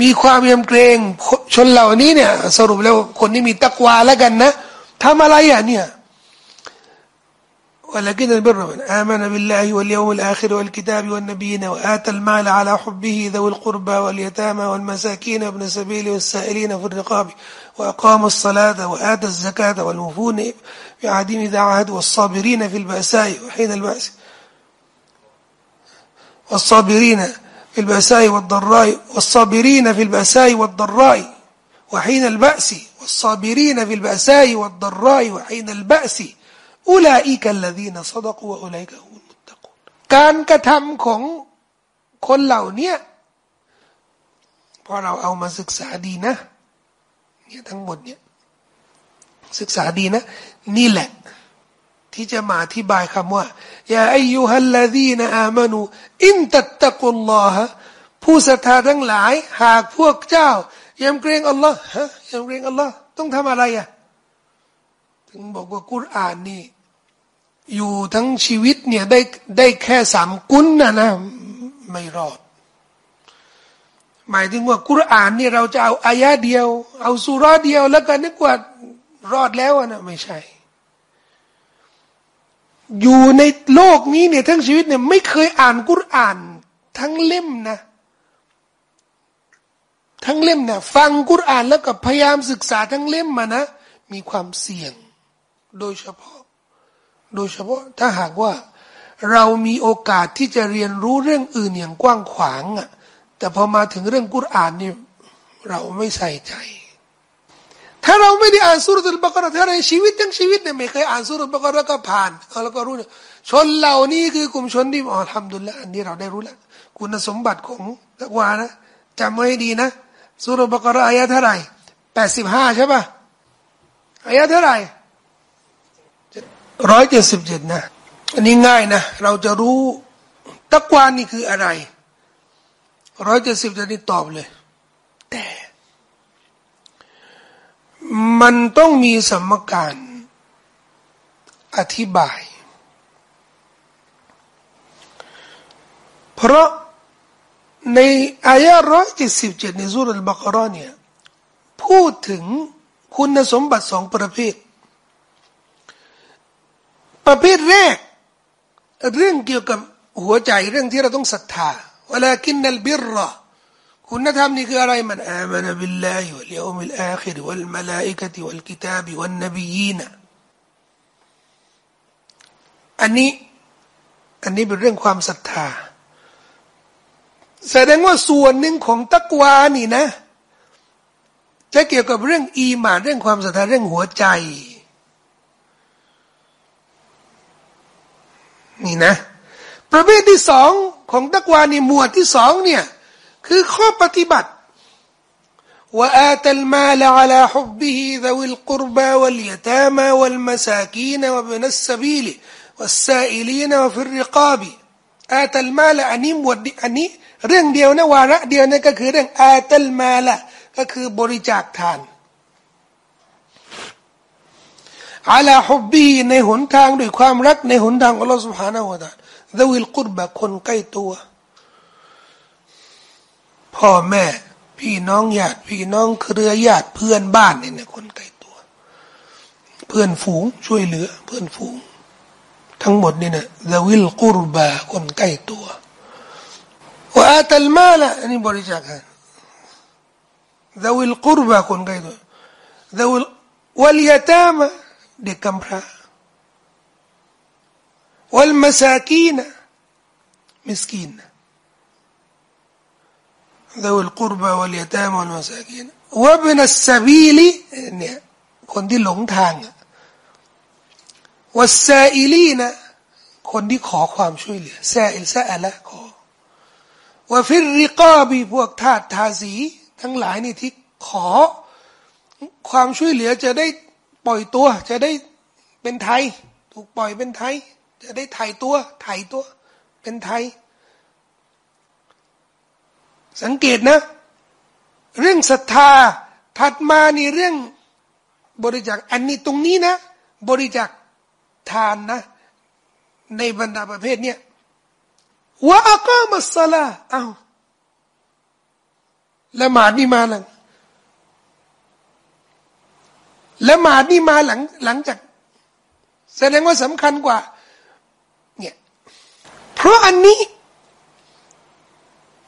มีความยำเกรงชนเหล่านี้เนี่ย สรุปแล้วคนที่มีตักวาแล้วกันนะทำอะไรอะเนี่ย ولكن البر من آمن بالله واليوم الآخر والكتاب والنبيين وآتى المال على حبه ذوي القربى واليتامى والمساكين وابن السبيل والسائلين في الرقاب وأقام الصلاة وآتى الزكاة والموفون بعهدهم إذا عهدوا والصابرين في البأساء وحين البأس والصابرين في البأساء والضراء والصابرين في البأساء والضراء وحين البأس والصابرين في البأساء والضراء وحين البأس อุลัยกัลลดีนซดกุวะอุลัยกะฮุมุตตะกุนการกระทำของคนเหล่าเนี้ยพอเราเอามาศึกษาดีนะเนี่ยทั้งหมดเนี่ยศึกษาดีนะ นี่แหละ ที่จะมาอธิบายคำว่ายาอายุฮัลลาดีนอามานูอินตัตตะกุลลอฮะผู้ศรัทธาทั้งหลาย หากพวกเจ้ายำเกรงอัลลอฮ์ฮะยำเกรงอัลลอฮ์ต้องทำอะไรอะถึงบอกว่ากุรอานนี่ อยู่ทั้งชีวิตเนี่ยได้ได้แค่สามกุนนะนะไม่รอด หมายถึงว่ากุรอานนี่เราจะเอาอายะเดียว เอาสุราเดียวแล้วกันนึกว่ารอดแล้วนะไม่ใช่ อยู่ในโลกนี้เนี่ยทั้งชีวิตเนี่ยไม่เคยอ่านกุรอานทั้งเล่มนะทั้งเล่มเนี่ยฟังกุรอานแล้วก็พยายามศึกษาทั้งเล่มมานะ มีความเสี่ยง โดยเฉพาะ โดยเฉพาะถ้าหากว่าเรามีโอกาสที่จะเรียนรู้เรื่องอื่นอย่างกว้างขวางอะแต่พอมาถึงเรื่องกุรอานนี่เราไม่ใส่ใจ ถ้าเราไม่ได้อ่านสุรตุลบกรถ้าในชีวิตทั้งชีวิตเนี่ยไม่เคยอ่านสุรตุลบกรก็ผ่านเราก็รู้ชนเหล่านี้คือกลุ่มชนที่อ๋อทำดุลละอันนี้เราได้รู้แล้วคุณสมบัติของตักวานะจำไว้ดีนะสุรบกรอายะเท่าไหร่แปดสิบห้าใช่ป่ะอายะเท่าไหร่ ร้อยเจ็ดสิบเจ็ดนะ อันนี้ง่ายนะ เราจะรู้ตักวานี่คืออะไรร้อยเจ็ดสิบจะนี่ตอบเลย แต่ มันต้องมีสมการอธิบาย เพราะในอายะร้อยเจ็ดสิบเจ็ดในสุรลบักรอเนี่ยพูดถึงคุณสมบัติสองประเภท ประเภทแรก เรื่องเกี่ยวกับหัวใจเรื่องที่เราต้องศรัทธาولكن البر คุณธรรมนี่คืออะไรمن آمن بالله واليوم الآخر والملائكة والكتاب والنبيين อันนี้อันนี้เป็นเรื่องความศรัทธา แสดงว่าส่วนหนึ่งของตักวานี่นะ จะเกี่ยวกับเรื่องอีหมานเรื่องความศรัทธาเรื่องหัวใจ นี่นะ ประเภทที่สองของตะกวาในหมวดที่สองเนี่ยคือข้อปฏิบัติว่าอาตัลมาลอาลาฮุบบิฮิดวิลกุรบาวลยตามาวลมาซากีนวบนัสซบีลวัสซาอิลีนวฟิริกาบีอาตัลมาละอันนี้หมวดอันนี้ เรื่องเดียวนะวาระเดียวนะก็คือเรื่องอาตัลมาละก็คือบริจาคทาน อาลาฮบบีในหนทางด้วยความรักในหนทางอัลลอฮฺ سبحانه และ تعالى ดวิลกุรบะคนใกล้ตัว พ่อแม่ พี่น้องญาติพี่น้องเครือญาติเพื่อนบ้านเนี่ยคนใกล้ตัว เพื่อนฝูงช่วยเหลือ เพื่อนฝูง ทั้งหมดเนี่ยนะดวิลกุรบะคนใกล้ตัวว่าตัลมาละอันนี้บริจาคฮะดวิลกุรบะคนใกล้ตัวดวิลวัลยตามะ เด็กกำพร้าวัลมาซากีนะมิสกีนดาวลกุรบะวัลยตามวัลมาซากีนวับนัสซาบีลีเนี่ยคนที่หลงทางวัสซาอิลีนะคนที่ขอความช่วยเหลือซาอิลซาอะละขอวะฟิริกาบีพวกทาสทาสี ทั้งหลายนี่ที่ขอความช่วยเหลือจะได้ ปล่อยตัว จะได้เป็นไทย ถูกปล่อยเป็นไทย จะได้ไถ่ตัวไถ่ตัว เป็นไทย สังเกตนะ เรื่องศรัทธาถัดมานี่เรื่องบริจาคอันนี้ตรงนี้นะ บริจาคทานนะ ในบรรดาประเภทเนี้ยว่าอักามัสลาเอาละหมาดนี่มาหลัง ละหมาดนี่มาหลังหลังจาก แสดงว่าสำคัญกว่าเนี่ยเพราะอันนี้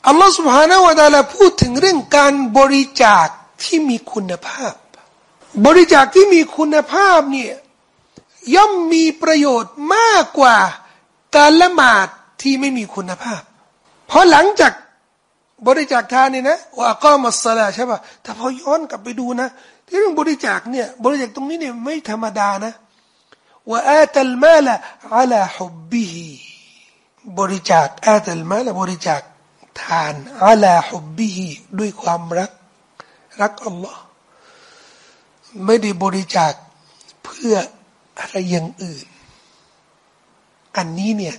อัลลอฮฺสุบฮานาวะตาลาพูดถึงเรื่องการบริจาคที่มีคุณภาพ บริจาคที่มีคุณภาพเนี่ยย่อมมีประโยชน์มากกว่าการละหมาดที่ไม่มีคุณภาพ เพราะหลังจากบริจาคทานเนี่ยนะว่าก็มาสละใช่ป่ะแต่พอย้อนกลับไปดูนะ ที่เรื่องบริจาคเนี่ยบริจาคตรงนี้เนี่ยไม่ธรรมดานะว่าอาตัลมาละอัลาฮุบบิฮีบริจาคอาตัลมาละบริจาคทานอาลาฮุบบิฮีด้วยความรัก รักอัลลอฮ์ไม่ได้บริจาคเพื่ออะไรอย่างอื่น อันนี้เนี่ย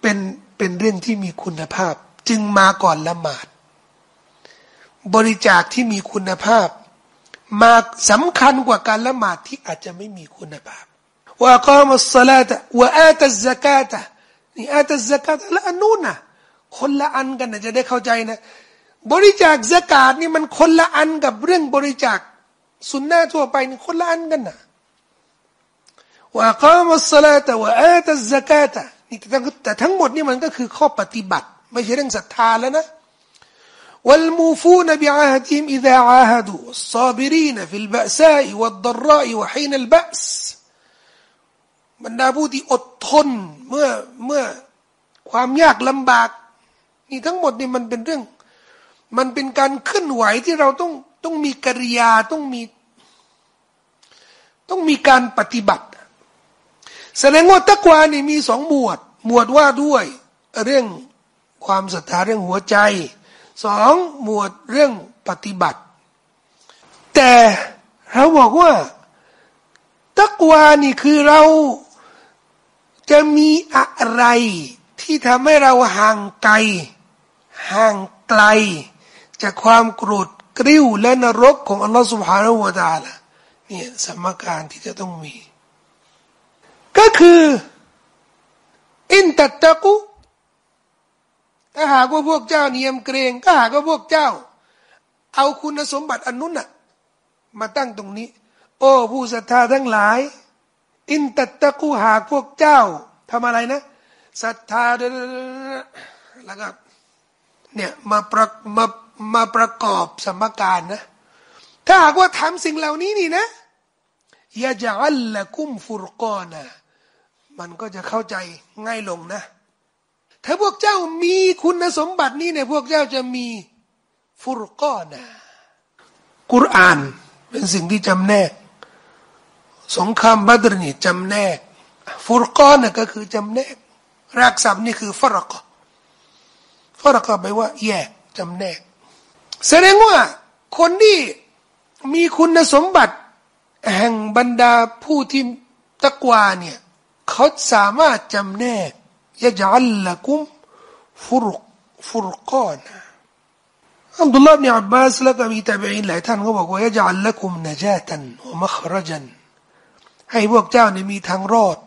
เป็นเป็นเรื่องที่มีคุณภาพ จึงมาก่อนละหมาด บริจาคที่มีคุณภาพ มาสำคัญกว่าการละหมาดที่อาจจะไม่มีคุณภาพว่าก็มัสลาตะว่าอาตัซกาตะนี่อาตัซกาตะและอันนู้นนะคนละอันกันนะจะได้เข้าใจนะ บริจาคสกาดนี่มันคนละอันกับเรื่องบริจาคสุนนะทั่วไปนี่คนละอันกันนะว่าก้ามัสลาตะว่าอาตัสกาตะนี่แต่ทั้งหมดนี่มันก็คือข้อปฏิบัติ ไม่ใช่เรื่องศรัทธาแล้วนะ والموفون بعهدهم إذا عاهدوا والصابرين في البأساء والضراء وحين البأس บรรดาผู้ที่อดทนเมื่อเมื่อความยากลำบากนี่ทั้งหมดนี่มันเป็นเรื่อง มันเป็นการเคลื่อนไหวที่เราต้องต้องมีกิริยาต้องมี ต้องมีการปฏิบัติ แสดงว่าตะกวานี่มีสองหมวด หมวดว่าด้วยเรื่องความศรัทธาเรื่องหัวใจ สองหมวดเรื่องปฏิบัติ แต่เราบอกว่า ตักวานี่คือเราจะมีอะไรที่ทำให้เราห่างไกล ห่างไกล จากความโกรธกริ้วและนรกของอัลลอฮฺสุบฮานาอูตาละเนี่ยสมการที่จะต้องมี ก็คืออินตัตตะกุ ถ้าหากว่าพวกเจ้าเนียมเกรงก็หากว่าพวกเจ้า เอาคุณสมบัติอันนู้นน่ะมาตั้งตรงนี้ โอ้ผู้ศรัทธาทั้งหลาย อินตัตตะกุหากพวกเจ้าทำอะไรนะศรัทธาแล้วก็เนี่ยมาประมามาประกอบสมการนะ ถ้าหากว่าทำสิ่งเหล่านี้นี่นะยาจะอัลละกุมฟุรกอนะมันก็จะเข้าใจง่ายลงนะ ถ้าพวกเจ้ามีคุณสมบัตินี้เนี่ยพวกเจ้าจะมีฟุรกอนะกุรอานเป็นสิ่งที่จำแนก สงครามบัตรนี่จำแนก ฟุรกอนน่ะก็คือจำแนก รากศัพท์นี่คือฟรกฟรกแปลว่า แยกจำแนก แสดงว่าคนที่มีคุณสมบัติ แห่งบรรดาผู้ที่ตะกวาเนี่ยเขาสามารถจำแนก ยะจัลละกุมฟุรฟุรกอนะอับดุลลาห์บินอับบาสแล้วก็มีตาบีอินหลายท่านเขาบอกว่ายะจัลละกุมนจาตันวมัครจันให้พวกเจ้าเนี่ยมีทางรอด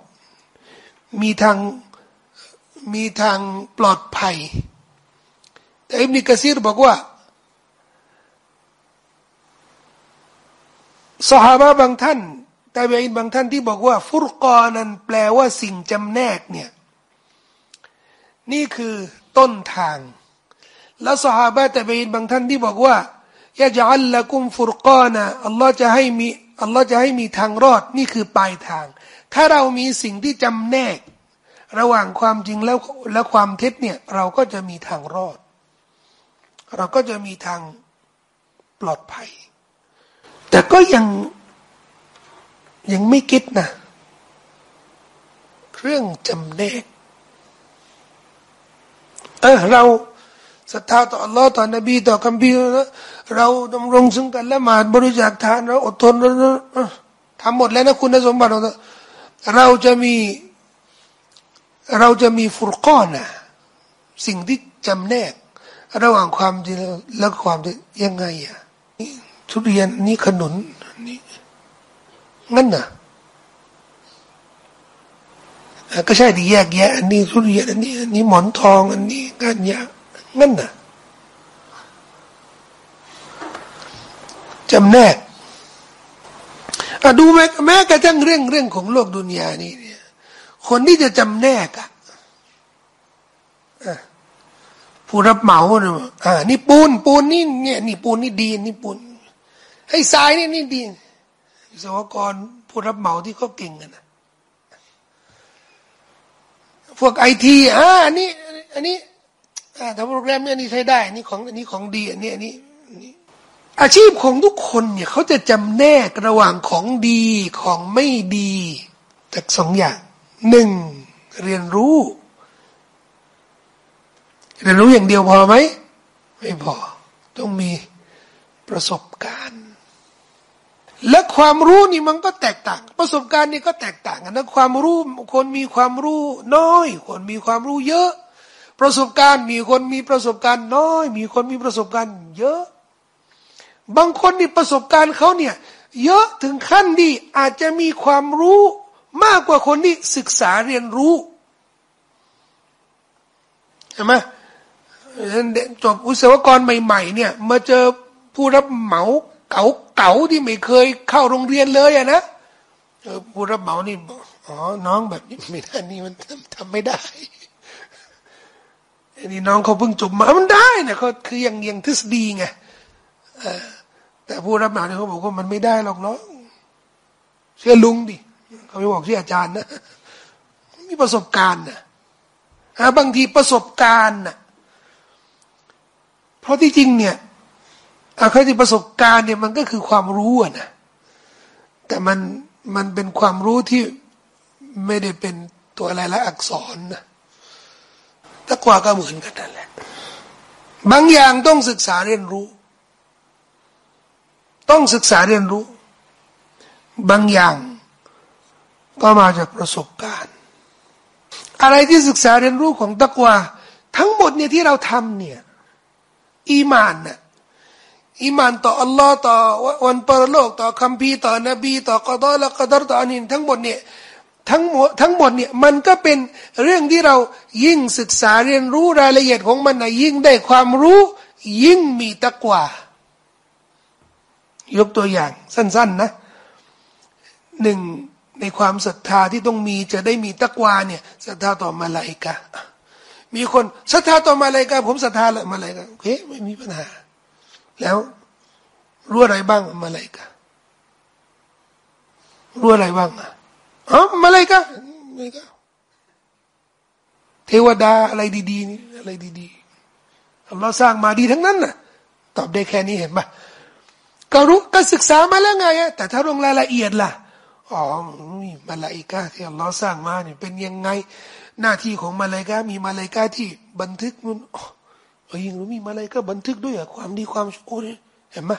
มีทางมีทางปลอดภัย แต่อิบนิกะซีรบอกว่าสหายบางท่านแต่เบอินบางท่านที่บอกว่า ฟุรกอนั้นแปลว่าสิ่งจำแนกเนี่ย นี่คือต้นทาง แล้วสหายแต่เบอินบางท่านที่บอกว่ายะจัลละกุมฟุรกอนะอัลลอฮ์จะให้มีอัลลอฮ์จะให้มีทางรอดนี่คือปลายทาง ถ้าเรามีสิ่งที่จำแนก ระหว่างความจริงแล้วและความเท็จเนี่ยเราก็จะมีทางรอด เราก็จะมีทางปลอดภัย แต่ก็ยังยังไม่คิดนะ เรื่องจำแนก เออเราศรัทธาต่อ Allah ต่อนบีต่อคัมภีร์นะเราดำรงซึ่งกันและมาบริจาคทานเราอดทนเราทำหมดแล้วนะคุณสมบัติเราเราจะมีเราจะมีฟุรก้อนนะสิ่งที่จำแนก ระหว่างความจริงและความยังไงอะทุเรียนนี่ขนุนนี่งั้นน่ะ ก็ใช่ที่แยกแยะอันนี้ทุเรียนอันนี้อันนี้หมอนทอง อันนี้ก้านยางั้นน่ะจำแนกดูแม้แม้กระทั่งเรื่องเรื่องของโลกดุนยานี่เนี่ย คนที่จะจำแนกอะผู้รับเหมาเนี่ยอ่า นี่ปูน ปูนนี่เนี่ย นี่ปูนนี่ดีนี่ปูน ให้ทรายนี่นี่ดีวิศวกรผู้รับเหมาที่เขาเก่งกันนะ พวกไอทีอ่าอันนี้อันนี้อ่าแต่โปรแกรมเนี่ยนี่ใช้ได้นี่ของอันนี้ของดีอันนี้อันนี้อาชีพของทุกคนเนี่ยเขาจะจำแนกระหว่างของดีของไม่ดีจากสองอย่างหนึ่งเรียนรู้ เรียนรู้อย่างเดียวพอไหมไม่พอ ต้องมีประสบการณ์ และความรู้นี่มันก็แตกต่าง ประสบการณ์นี่ก็แตกต่างกันนะความรู้คนมีความรู้น้อย คนมีความรู้เยอะ ประสบการณ์มีคนมีประสบการณ์น้อย มีคนมีประสบการณ์เยอะ บางคนนี่ประสบการณ์เขาเนี่ยเยอะถึงขั้นที่อาจจะมีความรู้มากกว่าคนที่ศึกษาเรียนรู้เห็นไหมจบอุตสาหกรใหม่ ๆ เนี่ย มาเจอผู้รับเหมาเก่า เก่าที่ไม่เคยเข้าโรงเรียนเลยอะนะผู้รับเหมานี่อ๋อน้องแบบนี้ไม่ได้นี่มันทำไม่ได้นี่น้องเขาเพิ่งจบมามันได้นะเขาคือยังยังทฤษฎีไงแต่ผู้รับเหมาเนี่ยเขาบอกว่ามันไม่ได้หรอกเนาะเชื่อลุงดิเขาไม่บอกเชื่ออาจารย์นะมีประสบการณ์นะบางทีประสบการณ์นะเพราะที่จริงเนี่ย อาคติประสบการณ์เนี่ยมันก็คือความรู้นะแต่มันมันเป็นความรู้ที่ไม่ได้เป็นตัวอะไรละอักษรนะถ้ากวาก็เหมือนกันนั่นแหละบางอย่างต้องศึกษาเรียนรู้ ต้องศึกษาเรียนรู้ บางอย่างก็มาจากประสบการณ์ อะไรที่ศึกษาเรียนรู้ของตักวาทั้งหมดเนี่ยที่เราทำเนี่ย อีมานน่ะ อีมานต่ออัลลอฮ์ต่อวันปรโลกต่อคัมภีร์ต่อนบี ต่อกอดอและกอดรต่ออันนี้ทั้งหมดเนี่ยทั้งหมดทั้งหมดเนี่ยมันก็เป็นเรื่องที่เรายิ่งศึกษาเรียนรู้รายละเอียดของมันนะยิ่งได้ความรู้ ยิ่งมีตะกวายกตัวอย่างสั้น ๆนะหนึ่งในความศรัทธาที่ต้องมีจะได้มีตักวาเนี่ยศรัทธาต่อมาลายกามีคนศรัทธาต่อมาลายกาผมศรัทธาละมาลายกาโอเคไม่มีปัญหา แล้วรู้อะไรบ้างมาเลยกะรู้อะไรบ้างอะอ๋อมาเลยกะมาเลยกะเทวดาอะไรดีๆนี่อะไรดีๆอัลลอฮ์สร้างมาดีทั้งนั้นน่ะ ตอบได้แค่นี้เห็นปะก็รู้ก็ศึกษามาแล้วไงแต่ถ้าลงรายละเอียดล่ะอ๋อมีมาลาอิกาที่อัลลอฮ์สร้างมาเนี่ยเป็นยังไง หน้าที่ของมาลาอิกามีมาลาอิกาที่บันทึกมัน เออยิ่งรู้มีมาลาอิกาบันทึกด้วยอะความดีความชั่วเห็นไหม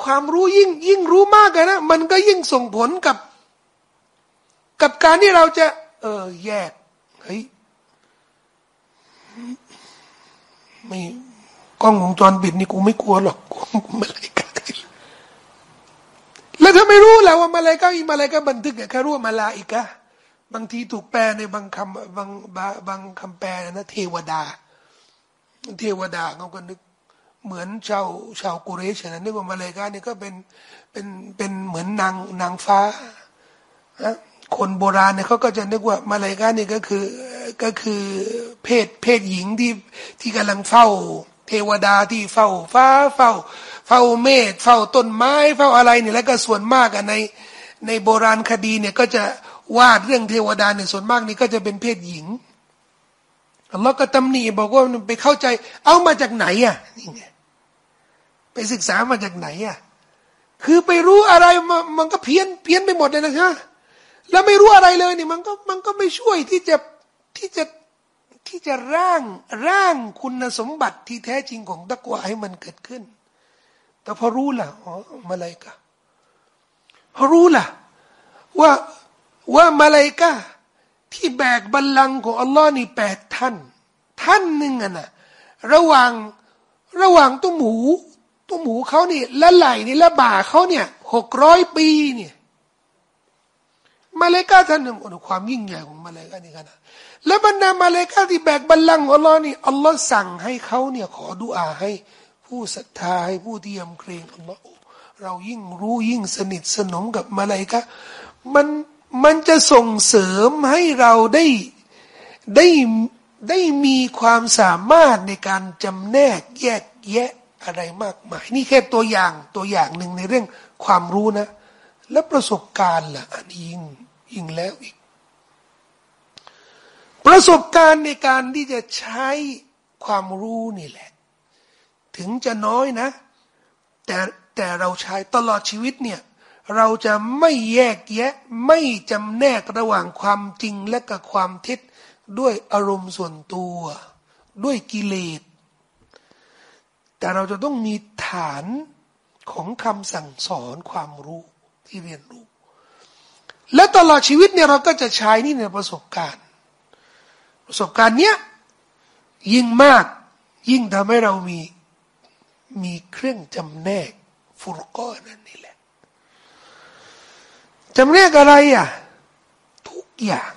ความรู้ยิ่งยิ่งรู้มากกันนะ มันก็ยิ่งส่งผลกับ กับการที่เราจะ เออแยกเฮ้ยไม่กล้องวงจรปิดนี่กูไม่กลัวหรอกกูมาลายกาแล้วถ้าไม่รู้แล้วว่ามาลายกาอีมาลายกาบันทึกแค่รู้ว่ามาลาอิกะบางทีถูกแปลในบางคำบางบางคำแปลนะเทวดา เทวดาเขาก็นึกเหมือนชาวชาวกุเรชนะนึกว่ามาเลกาเนี่ก็เป็นเป็นเป็นเหมือนนางนางฟ้าคนโบราณเนี่ยเขาก็จะนึกว่ามาเลกาเนี่ก็คือก็คือเพศเพศหญิงที่ที่กำลังเฝ้า เทวดาที่เฝ้าฟ้าเฝ้า เฝ้าเมฆเฝ้าต้นไม้เฝ้าอะไรเนี่ยแล้วก็ส่วนมากในในโบราณคดีเนี่ยก็จะวาดเรื่องเทวดาเนี่ยส่วนมากนี่ก็จะเป็นเพศหญิง อัลลอฮ์ก็ตำหนิบอกว่าไปเข้าใจ เอามาจากไหนอะนี่ไงไปศึกษามาจากไหนอะคือไปรู้อะไรมันก็เพี้ยนเพี้ยนไปหมดเลยนะใช่แล้วไม่รู้อะไรเลยนี่มันก็มันก็ไม่ช่วยที่จะที่จะที่จะร่างร่างคุณสมบัติที่แท้จริงของตะกวาให้มันเกิดขึ้น แต่พอรู้ล่ะอ๋อมาเลยกะพอรู้ล่ะว่าว่ามาเลยกะ ที่แบกบัลลังก์ของอัลลอฮ์นี่แปดท่าน ท่านหนึ่งอะนะระหว่างระหว่างตัวหมู ตัวหมูเขานี่และไหลนี่และบ่าเขาเนี่ยหกร้อยปีเนี่ยมาเลกาท่านหนึ่งความยิ่งใหญ่ของมาเลกานี่กันะแล้วบรรดามาเลกาที่แบกบัลลังก์อัลลอฮ์นี่อัลลอฮ์สั่งให้เขาเนี่ยขอดุอาให้ผู้ศรัทธาให้ผู้ที่ยำเกรงอัลลอฮ์เรายิ่งรู้ยิ่งสนิทสนมกับมาเลกามัน มันจะส่งเสริมให้เราได้ได้ได้มีความสามารถในการจำแนกแยกแยะอะไรมากมาย นี่แค่ตัวอย่างตัวอย่างหนึ่งในเรื่องความรู้นะ และประสบการณ์ล่ะอันยิ่งยิ่งแล้วอีก ประสบการณ์ในการที่จะใช้ความรู้นี่แหละ ถึงจะน้อยนะ แต่แต่เราใช้ตลอดชีวิตเนี่ย เราจะไม่แยกแยะไม่จำแนกระหว่างความจริงและกับความเท็จด้วยอารมณ์ส่วนตัว ด้วยกิเลส แต่เราจะต้องมีฐานของคำสั่งสอนความรู้ที่เรียนรู้ และตลอดชีวิตเนี่ยเราก็จะใช้นี่ในประสบการณ์ ประสบการณ์เนี้ยยิ่งมากยิ่งทำให้เรามีมีเครื่องจำแนกฟุรกอนั่นนี่แหละ จำแนกอะไรอะ ทุกอย่าง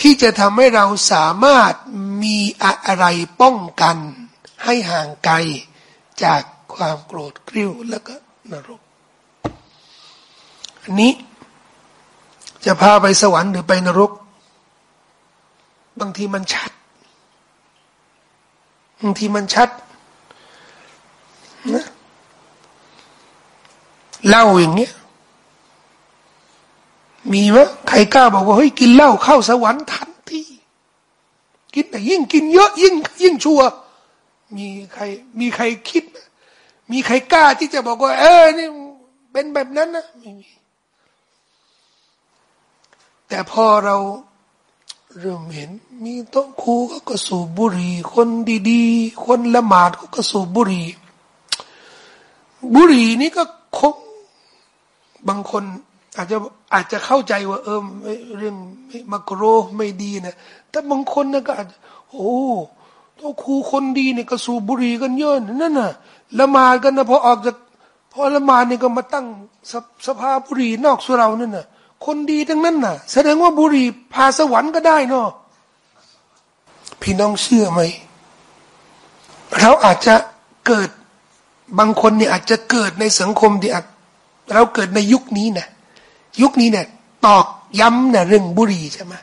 ที่จะทำให้เราสามารถมีอะไรป้องกัน ให้ห่างไกลจากความโกรธกริ้วแล้วก็นรก อันนี้ จะพาไปสวรรค์หรือไปนรก บางทีมันชัดบางทีมันชัดนะ เล่าอย่างเงี้ยมีไหมใครกล้าบอกว่าเฮ้ยกินเหล้าเข้าสวรรค์ทันทีกินแต่ยิ่งกินเยอะยิ่ง ยิ่งชัวมีใคร มีใครคิด มีใครกล้าที่จะบอกว่า เออนี่เป็นแบบนั้นนะไม่มีแต่พอเราเริ่มเห็น มีโต๊ะครูก็สูบบุหรี่คนดีๆ คนละหมาดก็สูบบุหรี่บุหรี่นี่ก็คง บางคนอาจจะอาจจะเข้าใจว่า เออเรื่องมักโรไม่ดีนะแต่บางคนนะก็อาจโอ้ตัวครูคนดีเนี่ยก็สูบบุหรี่กันเยอะนั่นน่ะละมากันนะพอออกจากพอละมาเนี่ยก็มาตั้งสสภาบุหรี่นอกสุเรานั่นน่ะ คนดีทั้งนั้นน่ะ แสดงว่าบุหรี่พาสวรรค์ก็ได้เนาะพี่น้องเชื่อไหมเราอาจจะเกิดบางคนเนี่ยอาจจะเกิดในสังคมที่ เราเกิดในยุคนี้นะยุคนี้เนี่ยตอกย้ำนี่ยเรื่องบุหรี่ใช่ไหม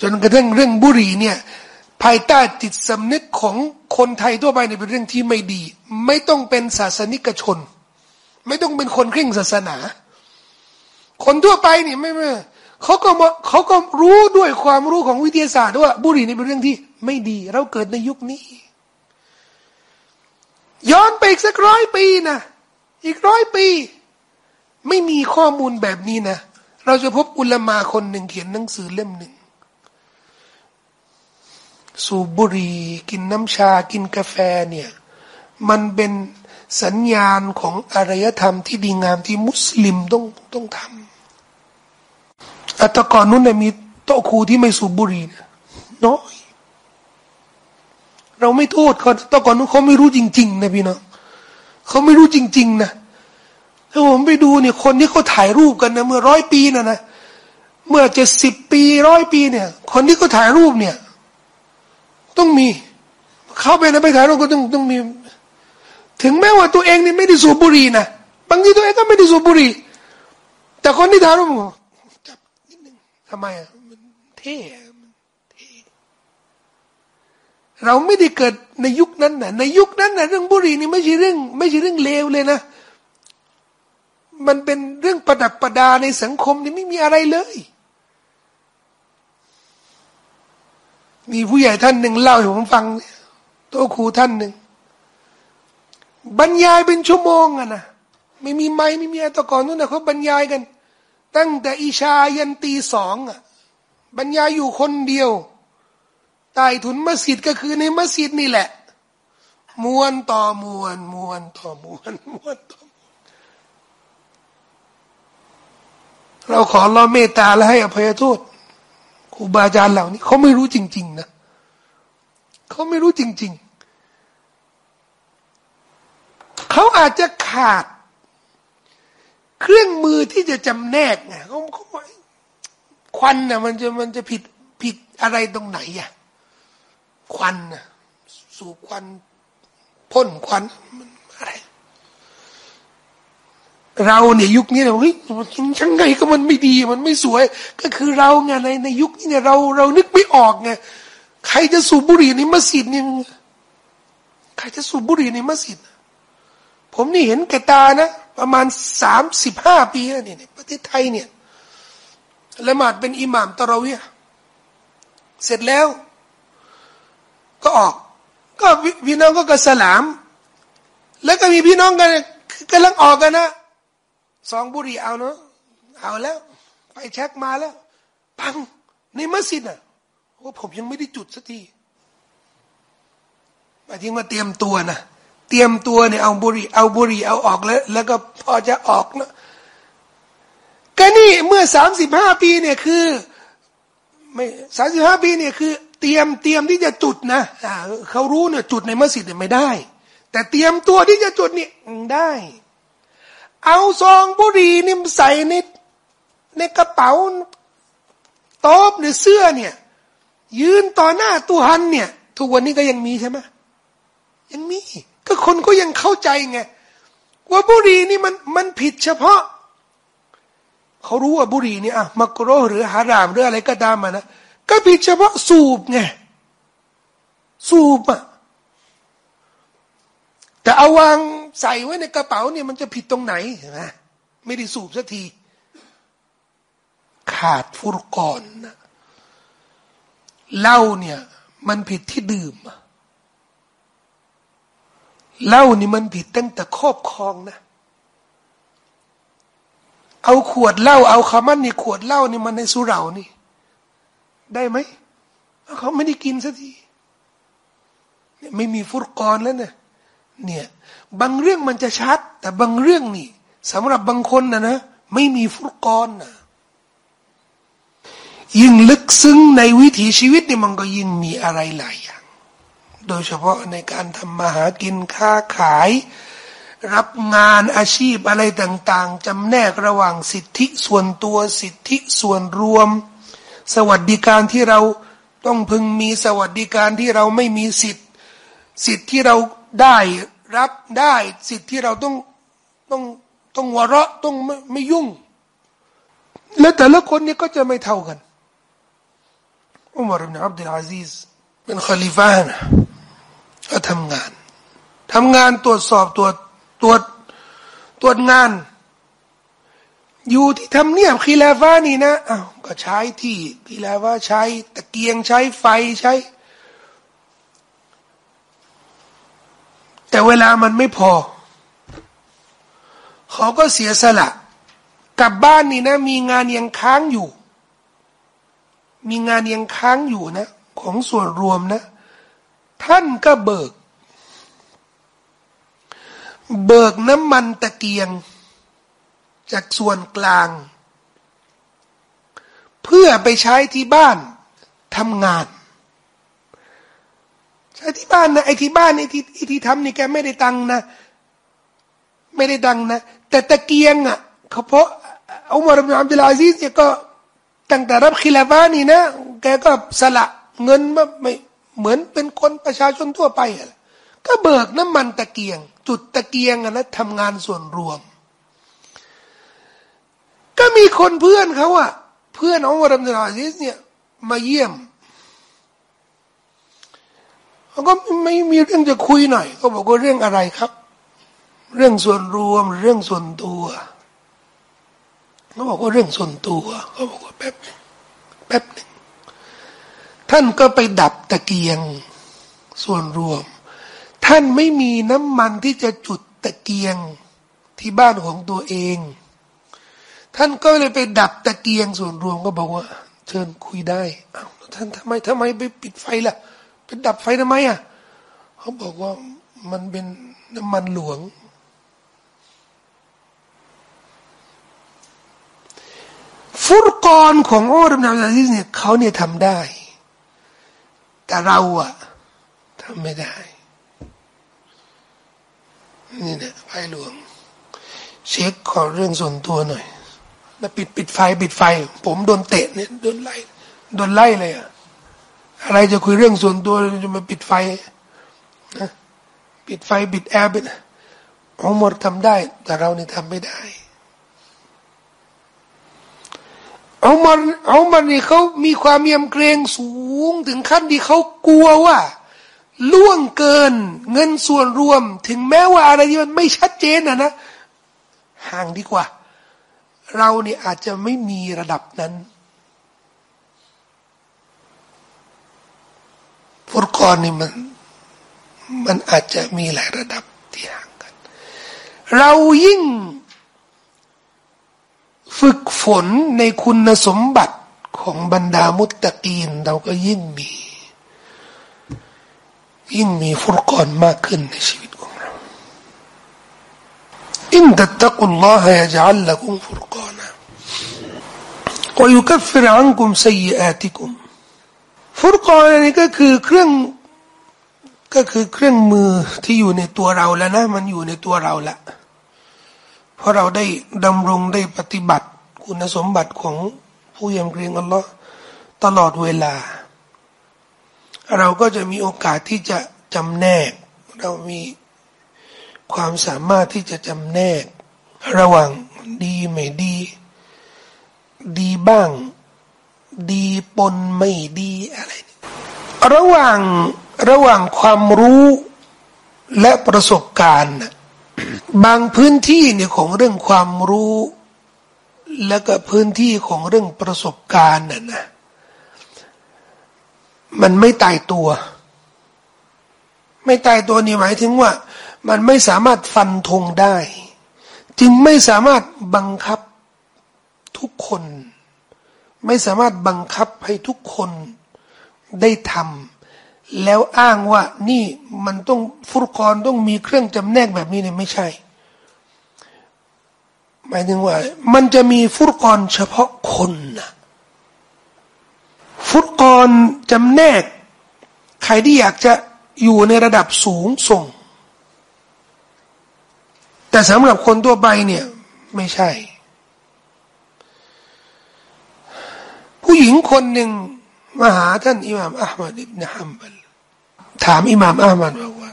จนกระทั่งเรื่องบุหรี่เนี่ยภายใต้จิตสำนึกของคนไทยทั่วไปเนี่ยเป็นเรื่องที่ไม่ดี ไม่ต้องเป็นศาสนิกชน ไม่ต้องเป็นคนเคร่งศาสนา คนทั่วไปนี่ไม่ไม่เขาก็เขาก็รู้ด้วยความรู้ของวิทยาศาสตร์ว่าบุหรี่นี่เป็นเรื่องที่ไม่ดี เราเกิดในยุคนี้ ย้อนไปอีกสักร้อยปีนะอีกร้อยปี ไม่มีข้อมูลแบบนี้นะ เราจะพบอุลมาคนหนึ่งเขียนหนังสือเล่มหนึ่ง สูบบุหรี่กินน้ำชากินกาแฟเนี่ย มันเป็นสัญญาณของอารยธรรมที่ดีงามที่มุสลิมต้องต้องทำอัตก่อนนู้นเนี่ยมีโต๊ะครูที่ไม่สูบบุหรี่น้อยเราไม่โทษเขาตก่อนนู้นเขาไม่รู้จริง ๆ นะพี่น้องเขาไม่รู้จริง ๆ นะ ถ้าผมไปดูเนี่ยคนที่เขาถ่ายรูปกันนะเมื่อร้อยปีนะนะเมื่อเจ็ดสิบปีร้อยปีเนี่ย คนที่เขาถ่ายรูปเนี่ย ต้องมี เข้าไปนะไปถ่ายรูปก็ต้องต้องมี ถึงแม้ว่าตัวเองนี่ไม่ได้สูบบุหรี่นะบางทีตัวเองก็ไม่ได้สูบบุหรี่แต่คนที่ถ่ายรูปจับนิดนึงทำไมอะมันเท่เราไม่ได้เกิดในยุคนั้นนะในยุคนั้นนะเรื่องบุหรี่นี่ไม่ใช่เรื่อง ไม่ใช่เรื่องเลวเลยนะ มันเป็นเรื่องประดับประดาในสังคมนี่ไม่มีอะไรเลย มีผู้ใหญ่ท่านหนึ่งเล่าให้ผมฟังตัวครูท่านหนึ่งบรรยายเป็นชั่วโมงอะนะไม่มีไม้ไม่มีตะกอนนู่นนะเขาบรรยายกัน ตั้งแต่อิชายันตีสองอะบรรยายอยู่คนเดียวใต้ถุนมัสยิดก็คือในมัสยิดนี่แหละ มวนต่อมวน มวนต่อมวนมวนต่อ เราขอรอเมตตาและให้อภัยโทษครูบาอาจารย์เหล่านี้เขาไม่รู้จริง ๆ นะเขาไม่รู้จริง ๆ เขาอาจจะขาด เครื่องมือที่จะจำแนกไงเขาเขาควันน่ะมันจะมันจะผิดผิดอะไรตรงไหนอะควันน่ะสูบควันพ่นควันมัน เราเนี่ยยุคนี้เราเฮ้ยยังไงก็มันไม่ดีมันไม่สวย ก็คือเราไงในในยุคนี้เนี่ยเราเรานึกไม่ออกไงใครจะสูบบุหรี่ในมัสยิดเนี่ยใครจะสูบบุหรี่ในมัสยิดผมนี่เห็นแกตานะ ประมาณสามสิบห้าปีเนี่ยประเทศไทยเนี่ยละหมาดเป็นอิหม่ามตะราวีเสร็จแล้ว ก็ออก ก็พี่น้องก็กระสลาม แล้วก็มีพี่น้องกันกำลังออกกันนะ ซองบุหรี่เอาเนาะเอาแล้ว ไปเช็คมาแล้ว ปังในมัสยิดอะว่าผมยังไม่ได้จุดสักทีหมายถึงว่าเตรียมตัวนะเตรียมตัวเนี่ยเอาบุหรี่เอาบุหรี่เอาออกแล้ว แล้วก็พอจะออกนะก็นี่เมื่อสามสิบห้าปีเนี่ยคือไม่สามสิบห้าปีเนี่ยคือ เตรียมเตรียมที่จะจุดนะเขารู้เนี่ยจุดในมัสยิดเนี่ยไม่ได้ แต่เตรียมตัวที่จะจุดนี่ได้ เอาซองบุหรี่นี่ใส่ในในกระเป๋าโต๊ะหรือเสื้อเนี่ย ยืนต่อหน้าตุหันเนี่ย ทุกวันนี้ก็ยังมีใช่ไหมยังมี ก็คนก็ยังเข้าใจไงว่าบุหรี่นี่มันมันผิดเฉพาะ เขารู้ว่าบุหรี่นี่อะมักโรหรือฮารามหรืออะไรก็ตามมานะก็ผิดเฉพาะสูบไงสูบอะแต่เอาวาง ใส่ไว้ในกระเป๋าเนี่ยมันจะผิดตรงไหนเห็นไหมไม่ได้สูบสักที ขาดฟุรกอนนะเหล้าเนี่ย มันผิดที่ดื่มเหล้านี่มันผิดตั้งแต่ครอบครองนะ เอาขวดเหล้าเอาคามันนี่ขวดเหล้านี่มันในสุเหร่านี่ ได้ไหมเขาไม่ได้กินสักทีไม่มีฟุรกอนแล้วเนี่ย เนี่ยบางเรื่องมันจะชัด แต่บางเรื่องนี่สำหรับบางคนนะนะไม่มีฟุตกรนะยิ่งลึกซึ้งในวิถีชีวิตนี่มันก็ยิ่งมีอะไรหลายอย่าง โดยเฉพาะในการทำมาหากินค้าขาย รับงานอาชีพอะไรต่าง ๆจำแนกระหว่างสิทธิส่วนตัวสิทธิส่วนรวม สวัสดิการที่เราต้องพึงมีสวัสดิการที่เราไม่มีสิทธิสิทธิที่เรา ได้รับได้สิทธิ์ที่เราต้องต้องต้องวเราะต้องไม่ไม่ยุ่ง และแต่ละคนนี่ก็จะไม่เท่ากันอุมารบินอับดุลอาซิสเป็นขลิฟานะก็ทำงานทำงานตรวจสอบตรวจตรวจตรวจงาน อยู่ที่ทำเนียบคีลาฟ้านี่นะอ้าวก็ใช้ที่คีลาฟ้าใช้ตะเกียงใช้ไฟใช้ แต่เวลามันไม่พอ เขาก็เสียสละ กลับบ้านนี่นะ มีงานยังค้างอยู่ มีงานยังค้างอยู่นะ ของส่วนรวมนะ ท่านก็เบิก เบิกน้ำมันตะเกียง จากส่วนกลาง เพื่อไปใช้ที่บ้านทำงาน ใช้ที่บ้านนะไอ้ที่บ้านไอ้ที่ไอ้ที่ทำนี่แกไม่ได้ตังนะ ไม่ได้ตังนะ แต่ตะเกียงอะเขาเพราะอุมารบินอับดุลอาซิสเนี่ยก็ตั้งแต่รับคิลาฟานี่นะ แกก็สละเงินไม่เหมือนเป็นคนประชาชนทั่วไปอะก็เบิกน้ำมันตะเกียง จุดตะเกียงอะนะทำงานส่วนรวม ก็มีคนเพื่อนเขาอะเพื่อนของวรมดาซิสเนี่ยมาเยี่ยม เขาก็ไม่มีเรื่องจะคุยหน่อยเขาบอกว่าเรื่องอะไรครับ เรื่องส่วนรวมเรื่องส่วนตัวเขาบอกว่าเรื่องส่วนตัวเขาบอกว่าแป๊บแป๊บหนึ่งท่านก็ไปดับตะเกียงส่วนรวม ท่านไม่มีน้ำมันที่จะจุดตะเกียงที่บ้านของตัวเอง ท่านก็เลยไปดับตะเกียงส่วนรวมก็บอกว่า เชิญคุยได้อ้าวท่านทำไมทำไมไปปิดไฟล่ะ ไปดับไฟทำไมอะเขาบอกว่ามันเป็นน้ำมันหลวง ฟุรกรของโอรมนาซาซิสเนี่ยเขาเนี่ยทำได้ แต่เราอะทำไม่ได้ นี่เนี่ยไฟหลวง เช็คขอเรื่องส่วนตัวหน่อย แล้วปิดปิดไฟปิดไฟ ผมโดนเตะเนี่ยโดนไล่โดนไล่เลยอะ อะไรจะคุยเรื่องส่วนตัวจะมาปิดไฟนะปิดไฟปิดแอร์ปิดอุมรทำได้ แต่เราเนี่ยทำไม่ได้อุมรอุมรนี่เขามีความเมียมเกรงสูงถึงขั้นที่เขากลัวว่า ล่วงเกิน เงินส่วนรวม ถึงแม้ว่าอะไรที่มันไม่ชัดเจนนะนะห่างดีกว่า เราเนี่ยอาจจะไม่มีระดับนั้น ฟุตกรนี่มัน มันอาจจะมีหลายระดับที่ห่างกัน เรายิ่ง ฝึกฝนในคุณสมบัติของบรรดามุตตะกีน เราก็ยิ่งมี ยิ่งมีฟุรกอนมากขึ้นในชีวิตของเราอินตัตะกุลลอฮะยะจัลลักุมฟุรกานะวยุคั ฟุตกรกอนนี่ก็คือเครื่องก็คือเครื่องมือที่อยู่ในตัวเราแล้วนะ มันอยู่ในตัวเราละเพราะเราได้ดำรงได้ปฏิบัติ คุณสมบัติของผู้ยำเกรงอัลลอฮ์ตลอดเวลา เราก็จะมีโอกาสที่จะจำแนก เรามีความสามารถที่จะจำแนก ระหว่างดีไม่ดี ดีบ้าง ดีปนไม่ดีอะไร ระหว่างระหว่างความรู้และประสบการณ์บางพื้นที่เนี่ยของเรื่องความรู้ แล้วก็พื้นที่ของเรื่องประสบการณ์น่ะนะมันไม่ตายตัว ไม่ตายตัวนี่หมายถึงว่า มันไม่สามารถฟันธงได้ จึงไม่สามารถบังคับทุกคน ไม่สามารถบังคับให้ทุกคนได้ทำแล้วอ้างว่านี่มันต้องฟุรกรต้องมีเครื่องจำแนกแบบนี้เนี่ยไม่ใช่ หมายถึงว่า มันจะมีฟุรกรเฉพาะคนนะฟุตกรจำแนก ใครที่อยากจะอยู่ในระดับสูงส่ง แต่สำหรับคนทั่วไปเนี่ย ไม่ใช่ ผู้หญิงคนหนึ่งมาหาท่านอิหม่ามอัลมัดอิบนะฮัมบัลถามอิหม่ามอัลมัดว่า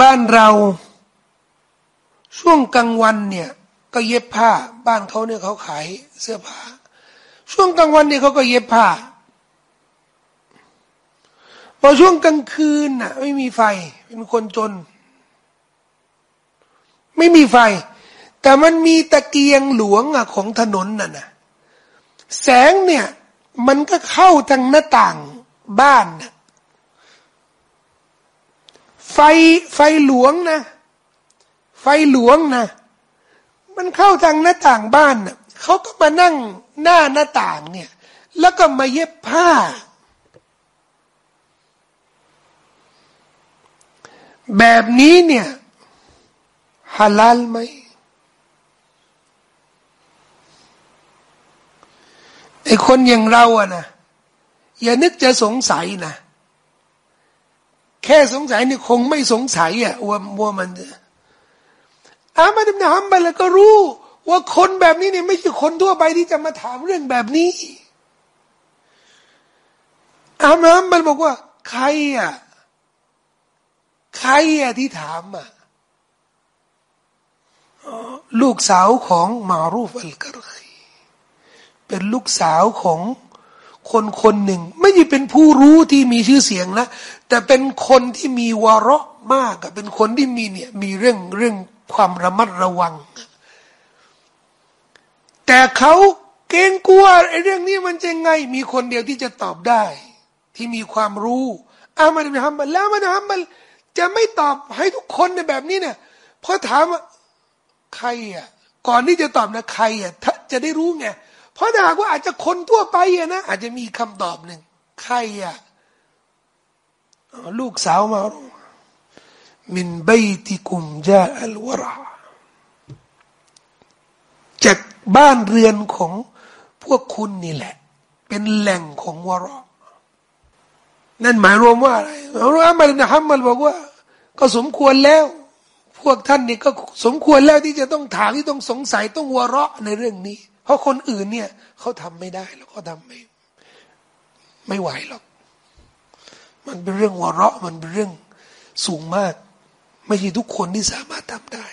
บ้านเราช่วงกลางวันเนี่ย ก็เย็บผ้า บ้านเขาเนี่ยเขาขายเสื้อผ้า ช่วงกลางวันเนี่ยเขาก็เย็บผ้าพอช่วงกลางคืนน่ะ ไม่มีไฟ เป็นคนจน ไม่มีไฟ แต่มันมีตะเกียงหลวงอะของถนนน่ะนะ แสงเนี่ย มันก็เข้าทางหน้าต่างบ้านนะไฟไฟหลวงนะ ไฟหลวงนะ มันเข้าทางหน้าต่างบ้านนะเขาก็มานั่งหน้าหน้าต่างเนี่ย แล้วก็มาเย็บผ้า แบบนี้เนี่ยฮาลาลไหม ไอคนอย่างเราอะนะอย่านึกจะสงสัยนะแค่สงสัยนี่คงไม่สงสัยอะว่าว่ามันอามาดิมนะฮัมบัลก็รู้ ว่าคนแบบนี้เนี่ยไม่ใช่คนทั่วไปที่จะมาถามเรื่องแบบนี้อามาฮัมบัลบอกว่า ใครอะใครอะที่ถามอะลูกสาวของมารูฟอัลกรคี เป็นลูกสาวของคนคนหนึ่ง ไม่ใช่เป็นผู้รู้ที่มีชื่อเสียงนะแต่เป็นคนที่มีวาระมากเป็นคนที่มีเนี่ยมีเรื่องเรื่องความระมัดระวัง แต่เขาเกรงกลัวไอ้เรื่องนี้มันจะไง มีคนเดียวที่จะตอบได้ ที่มีความรู้อามันจะทำมันแล้วมันจะทำมันจะไม่ตอบให้ทุกคนในแบบนี้เนี่ยพอถามใครอะก่อนที่จะตอบนะใครอะจะได้รู้ไง เพราะถ้าหากว่าอาจจะคนทั่วไปอะนะอาจจะมีคำตอบหนึ่งใครอะลูกสาวมามินบติกุมจาอัลวราจากบ้านเรือนของพวกคุณนี่แหละ เป็นแหล่งของวรานั่นหมายรวมว่าอะไรรู้อามัลนะฮัมมัลบอกว่า ก็สมควรแล้ว พวกท่านนี่ก็สมควรแล้วที่จะต้องถามที่ต้องสงสัยต้องวระในเรื่องนี้ เพราะคนอื่นเนี่ยเขาทำไม่ได้แล้วก็ทำไม่ไม่ไหวหรอก มันเป็นเรื่องวาระมันเป็นเรื่องสูงมาก ไม่ใช่ทุกคนที่สามารถทำได้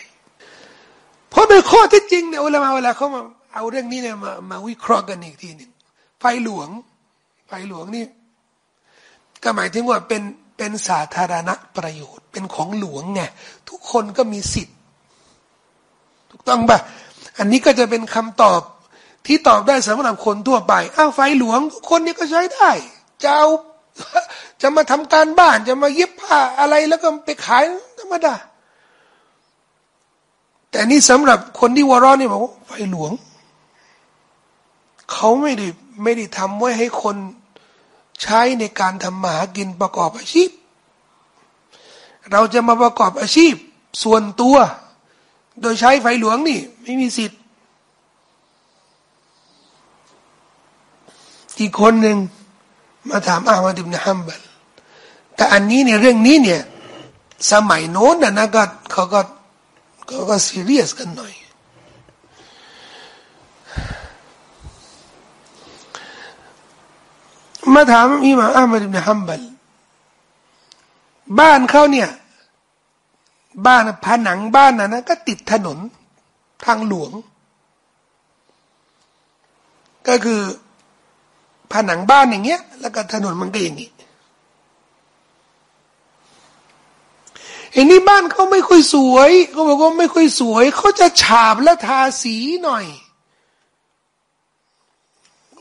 เพราะโดยข้อที่จริงเนี่ยเวลาเวลาเขามาเอาเรื่องนี้เนี่ยมามาวิเคราะห์กันอีกทีหนึ่งไฟหลวง ไฟหลวงนี่ก็หมายถึงว่าเป็นเป็นสาธารณประโยชน์ เป็นของหลวงไงทุกคนก็มีสิทธิ์ ถูกต้องปะอันนี้ก็จะเป็นคำตอบ ที่ตอบได้สำหรับคนทั่วไปอ้าวไฟหลวงทุกคนนี่ก็ใช้ได้จะเอาจะมาทำการบ้านจะมาเย็บผ้าอะไรแล้วก็ไปขายธรรมดาแต่นี่สำหรับคนที่วอรอนี่บอกว่าไฟหลวงเขาไม่ได้ไม่ได้ทำไว้ให้คนใช้ในการทำมาหากินประกอบอาชีพ เราจะมาประกอบอาชีพ ส่วนตัว โดยใช้ไฟหลวงนี่ ไม่มีสิทธิ์ อีกคนหนึ่งมาถามอามาดิบนฮัมบัลแต่อันนี้เนี่ยเรื่องนี้เนี่ย สมัยโน้นนะนะก็เขาก็เขาก็ซีเรียสกันหน่อย มาถามอิหม่ามอามัดอิบนฮัมบัลบ้านเขาเนี่ย บ้านผนังบ้านนะนะก็ติดถนนทางหลวง ก็คือ ผนังบ้านอย่างเงี้ย แล้วก็ถนนมันก็อย่างนี้อันนี้บ้านเขาไม่ค่อยสวยเขาบอกว่าไม่ค่อยสวยเขาจะฉาบและทาสีหน่อย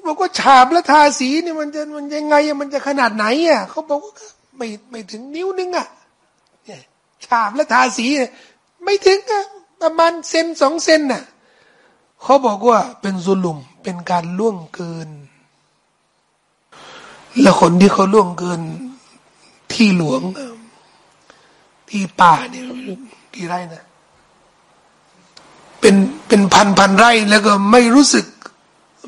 บอกว่าฉาบและทาสีเนี่ยมันจะมันยังไงมันจะขนาดไหนอะเขาบอกว่าไม่ไม่ถึงนิ้วนึงอะฉาบและทาสีไม่ถึงอะประมาณเซนสองเซนน่ะเขาบอกว่าเป็นซุลุมเป็นการล่วงเกิน แล้วคนที่เขาล่วงเกินที่หลวง ที่ป่าเนี่ยกี่ไร่นะเป็นเป็นพันพันไร่แล้วก็ไม่รู้สึก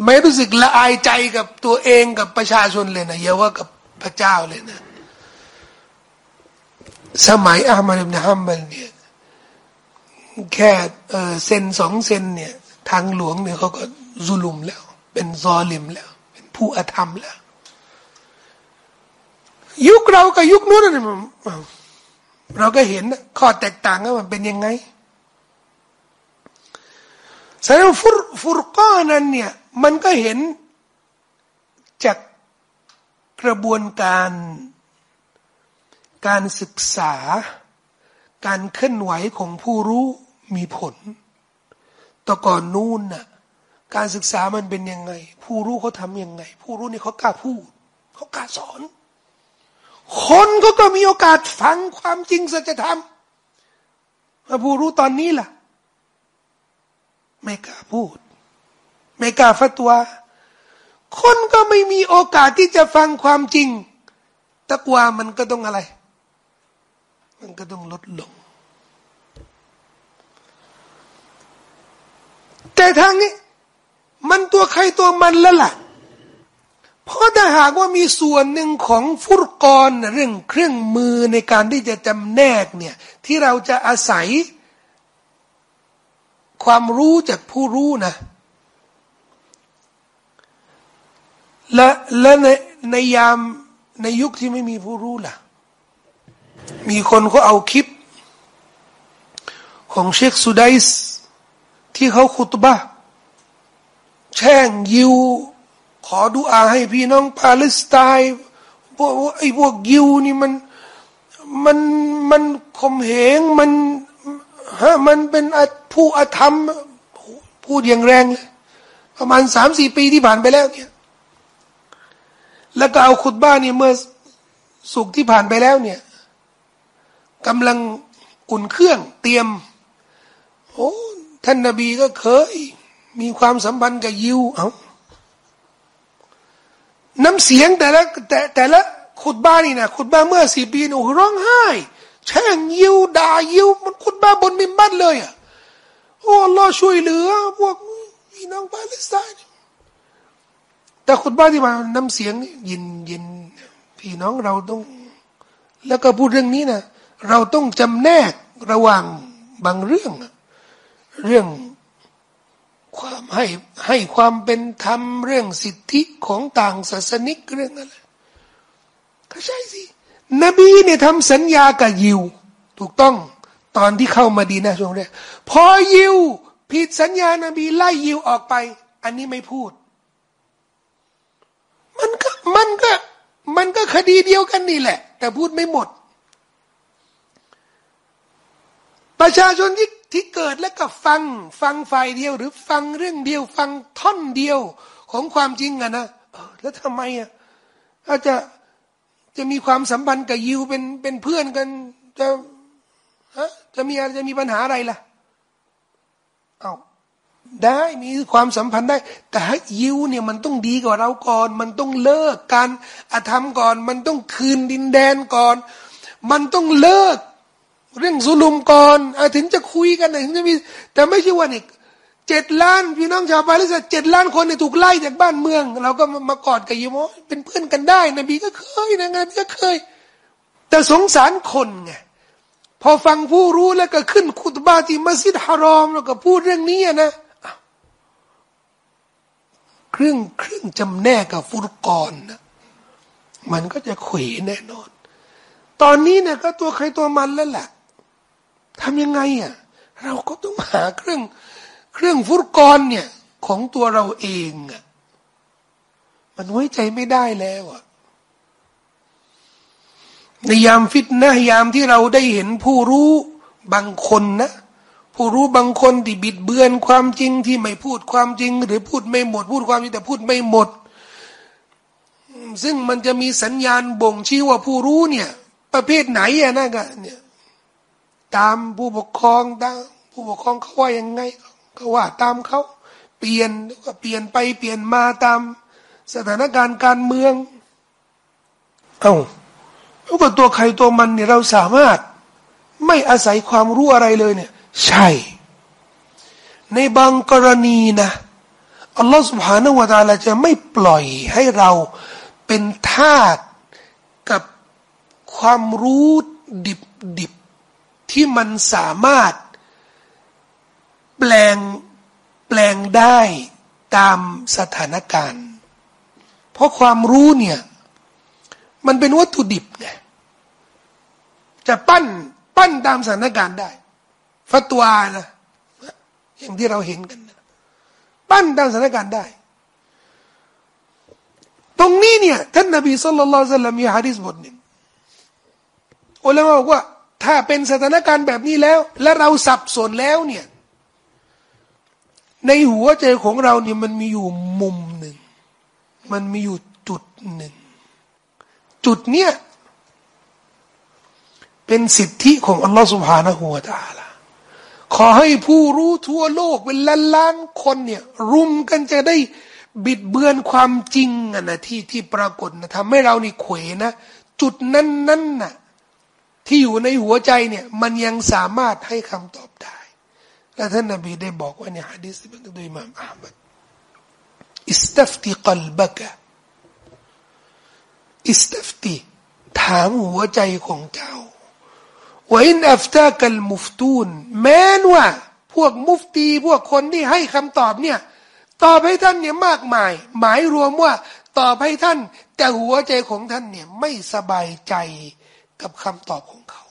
ไม่รู้สึกละอายใจกับตัวเองกับประชาชนเลยนะเยาว่ากับพระเจ้าเลยนะ สมัยอามาลิบนฮัมบัลเนี่ยแค่เเซนสองเซนเนี่ย ทางหลวงเนี่ยเขาก็ซุลุมแล้ว เป็นซอลิมแล้ว เป็นผู้อธรรมแล้ว ยุคเรากับยุคนู้นนี่เราก็เห็นข้อแตกต่างว่ามันเป็นยังไงแสดงฟุรฟุรก้อนั้นเนี่ยมันก็เห็นจากกระบวนการการศึกษา การเคลื่อนไหวของผู้รู้มีผลต่ก่อนนู่นน่ะการศึกษามันเป็นยังไง ผู้รู้เขาทำยังไง ผู้รู้นี่เขากล้าพูดเขากล้าสอน คนก็ก็มีโอกาสฟังความจริงสัจธรรมมาผู้รู้ตอนนี้ล่ะ ไม่กล้าพูด ไม่กล้าฟัตวาคนก็ไม่มีโอกาสที่จะฟังความจริง ตะกวามันก็ต้องอะไร มันก็ต้องลดลง แต่ทางนี้ มันตัวใครตัวมันแล้วล่ะ เพราะถ้าหากว่ามีส่วนหนึ่งของฟุตกรเรื่องเครื่องมือในการที่จะจำแนกเนี่ยที่เราจะอาศัย ความรู้จากผู้รู้นะและและในในยามในยุคที่ไม่มีผู้รู้ล่ะ มีคนเขาเอาคลิป ของเชคสุไดส์ที่เขาขุตบะแช่งยิว ขอดูอาให้พี่น้องปาเลสไตน์พวกไอ้พวกยิวนี่มันมันมันข่มเหงมันฮะมันเป็นผู้อธรรมพูดอย่างแรงเลยประมาณสามสี่ปีที่ผ่านไปแล้วเนี่ยแล้วก็เอาขุดบ้านนี่เมื่อสุกที่ผ่านไปแล้วเนี่ยกำลังอุ่นเครื่องเตรียมโอ้ท่านนบีก็เคย มีความสัมพันธ์กับยิวเอา น้ำเสียงแต่ละแต่แต่ละขุดบ้านนี่นะขุดบ้านเมื่อสี่ปีโอ้ร้องไห้แช่งยิวด่ายิวมันขุดบ้านบนมิมบัตเลยอะโอ้ลอช่วยเหลือ พวกพี่น้องปาเลสไตน์แต่คุณบ้านที่มาน้ำเสียงยินยินพี่น้องเราต้อง แล้วก็พูดเรื่องนี้นะเราต้องจำแนกระหว่างบางเรื่อง เรื่อง ความให้ให้ความเป็นธรรมเรื่องสิทธิของต่างศาสนิกเรื่องอะไรก็ใช่สิ นบีเนี่ยทำสัญญากับยิว ถูกต้องตอนที่เข้ามาดีนะช่วงแรกพอยิว ผิดสัญญานบีไล่ยิวออกไป อันนี้ไม่พูด มันก็มันก็มันก็คดีเดียวกันนี่แหละ แต่พูดไม่หมด ประชาชนที่ ที่เกิดแล้วก็ฟังฟังฝ่ายเดียว หรือฟังเรื่องเดียว ฟังท่อนเดียวของความจริงอะนะแล้วทำไมอะอาจจะจะมีความสัมพันธ์กับยิวเป็นเป็นเพื่อนกันจะฮะจะมีจะมีปัญหาอะไรล่ะเอาได้มีความสัมพันธ์ได้ แต่ยิวเนี่ยมันต้องดีกว่าเราก่อน มันต้องเลิกการอาธรรมก่อน มันต้องคืนดินแดนก่อน มันต้องเลิก เรื่องสุลุมก่อนอถึงจะคุยกันถึงจะมี แต่ไม่ใช่ว่านี่เจ็ดล้านพี่น้องชาวปาเลสไตน์เจ็ดล้านคนเนี่ยถูกไล่จากบ้านเมือง เราก็มากอดกับยิวเป็นเพื่อนกันได้ นบีก็เคยนะนบีก็เคย แต่สงสารคนไงพอฟังผู้รู้แล้วก็ขึ้นคุตบาที่มัสยิดฮารอมแล้วก็พูดเรื่องนี้นะเครื่องเครื่องจำแนกกับฟุตกรนนะมันก็จะขวแน่นอน ตอนนี้เนี่ยก็ตัวใครตัวมันแล้วแหละ ทำยังไงอะเราก็ต้องหาเครื่องเครื่องฟุตกรเนี่ยของตัวเราเองอะมันไว้ใจไม่ได้แล้วอะในยามฟิตนะยามที่เราได้เห็นผู้รู้บางคนนะ ผู้รู้บางคนที่บิดเบือนความจริงที่ไม่พูดความจริง หรือพูดไม่หมด พูดความจริงแต่พูดไม่หมด ซึ่งมันจะมีสัญญาณบ่งชี้ว่าผู้รู้เนี่ย ประเภทไหนอะนะกะเนี่ย ตามผู้ปกครองตามผู้ปกครองเขาว่ายังไงเขาว่าตามเขาเปลี่ยนก็เปลี่ยนไปเปลี่ยนมาตามสถานการณ์การเมือง เอา้าแล้วก็ตัวใครตัวมันเนี่ยเราสามารถไม่อาศัยความรู้อะไรเลยเนี่ย ใช่ ในบางกรณีนะอัลลอฮฺสุบฮานาวะตาลาจะไม่ปล่อยให้เราเป็นทาสกับความรู้ดิบดิบ ที่มันสามารถ แปลงแปลงได้ตามสถานการณ์ เพราะความรู้เนี่ย มันเป็นวัตถุดิบไงจะปั้นปั้นตามสถานการณ์ได้ฟัตวานะอย่างที่เราเห็นกันนะปั้นตามสถานการณ์ได้ ตรงนี้เนี่ยท่านนบีสุลต่านละมีฮะดิษบทหนึ่งอุลามะบอกว่า ถ้าเป็นสถานการณ์แบบนี้แล้ว และเราสับสนแล้วเนี่ย ในหัวใจของเราเนี่ยมันมีอยู่มุมหนึ่ง มันมีอยู่จุดหนึ่ง จุดเนี้ยเป็นสิทธิของอัลลอฮฺสุบฮานะฮูวาตาละขอให้ผู้รู้ทั่วโลกเป็นล้านล้านคนเนี่ย รุมกันจะได้บิดเบือนความจริงอะนะที่ที่ปรากฏนะทำให้เรานี่เขวนะ จุดนั้นนั้นน่ะ ที่อยู่ในหัวใจเนี่ย มันยังสามารถให้คำตอบได้ และท่านนบีได้บอกว่าในฮะดีษที่บันทึกโดยมามอามัดอิสตัฟติกลบกะอิสตัฟติถามหัวใจของเจ้าว่าอินอัฟตากัลมุฟตูนแม้นว่า พวกมุฟตี พวกคนที่ให้คำตอบเนี่ยตอบให้ท่านเนี่ยมากมาย หมายรวมว่าตอบให้ท่าน แต่หัวใจของท่านเนี่ยไม่สบายใจ กับคำตอบของเขา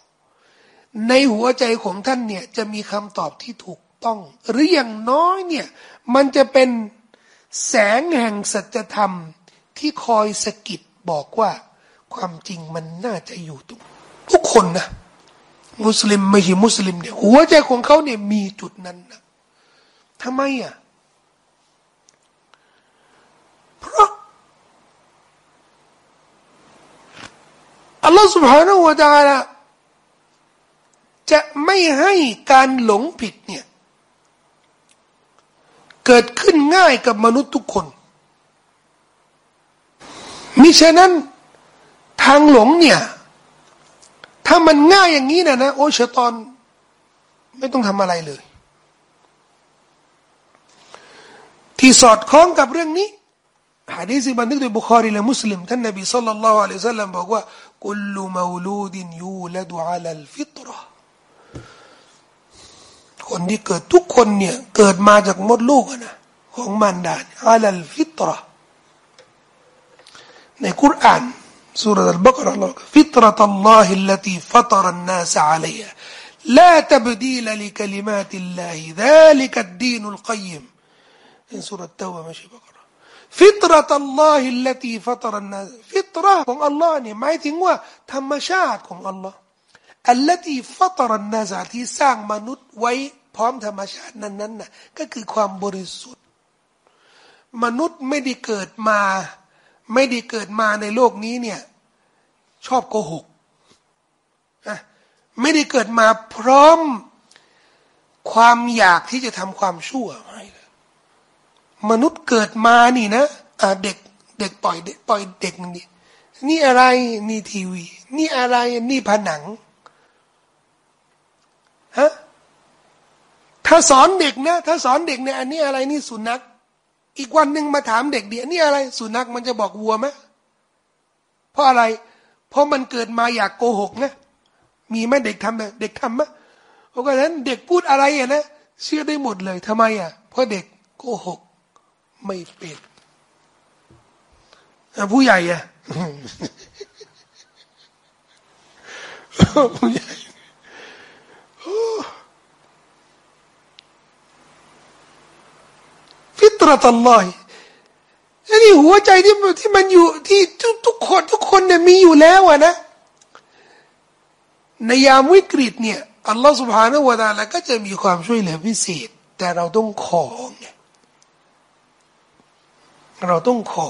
ในหัวใจของท่านเนี่ยจะมีคำตอบที่ถูกต้อง หรืออย่างน้อยเนี่ยมันจะเป็นแสงแห่งสัจธรรมที่คอยสกิดบอกว่า ความจริงมันน่าจะอยู่ตรงทุกคนนะมุสลิมไม่ใช่มุสลิมเนี่ยหัวใจของเขาเนี่ยมีจุดนั้นนะทำไมอะ เพราะ อัลลอฮฺสุบฮานาอูตาละจะไม่ให้การหลงผิดเนี่ย เกิดขึ้นง่ายกับมนุษย์ทุกคน มิฉะนั้นทางหลงเนี่ย ถ้ามันง่ายอย่างนี้นะนะโอชะตอน ไม่ต้องทำอะไรเลย ที่สอดคล้องกับเรื่องนี้ฮะดีษบันทึกโดยบุคอรีและมุสลิมท่านนบีสัลลัลลอฮุอะลัยฮิวะซัลลัมบอกว่า กุลมาวลูดินยูลดูอัลลฟิตรอคนที่เกิดทุกคนเนี่ยเกิดมาจากมดลูกนะของมารดาอัลลฟิตรอในคุราน سورة البقرة فطرة الله التي فطر الناس عليها لا تبديل لكلمات الله ذلك الدين القيم in سورة التوبة ماشي بقرة فطرة الله التي فطر الناس فطرة ของอัลลอฮ์เนี่ยหมายถึงว่า ธรรมชาติของอัลลอฮ์التي فطر الناس ที่สร้างมนุษย์ไว้พร้อมธรรมชาตินั้นๆน่ะก็คือความบริสุทธิ์ มนุษย์ไม่ได้เกิดมา ไม่ได้เกิดมาในโลกนี้เนี่ยชอบโกหกไม่ได้เกิดมาพร้อมความอยากที่จะทำความชั่วไม่ มนุษย์เกิดมานี่นะเด็กเด็กปล่อยเด็กปล่อยเด็กนี่นี่อะไรนี่ทีวี นี่อะไรนี่ผนังฮะถ้าสอนเด็กนะถ้าสอนเด็กเนี่ยอันนี้อะไรนี่สุนัขอีกวันหนึ่งมาถามเด็กเดียนี่อะไร สุนัขมันจะบอกวัวไหมเพราะอะไร เพราะมันเกิดมาอยากโกหกนะมีไหมเด็กทำไหมเด็กทำไหมเพราะฉะนั้นเด็กพูดอะไรอะนะเชื่อได้หมดเลยทำไมอะเพราะเด็กโกหก ไม่เป็นผู้ใหญ่อะผู้ใหญ่ฟิตรตัลลอฮอันนี้หัวใจที่ที่มันอยู่ที่ทุกคนทุกคนเนี่ยมีอยู่แล้วอะนะ ในยามวิกฤตเนี่ยอัลลอฮฺสุบฮานาวะตาลาก็จะมีความช่วยเหลือพิเศษ แต่เราต้องขอไง เราต้องขอ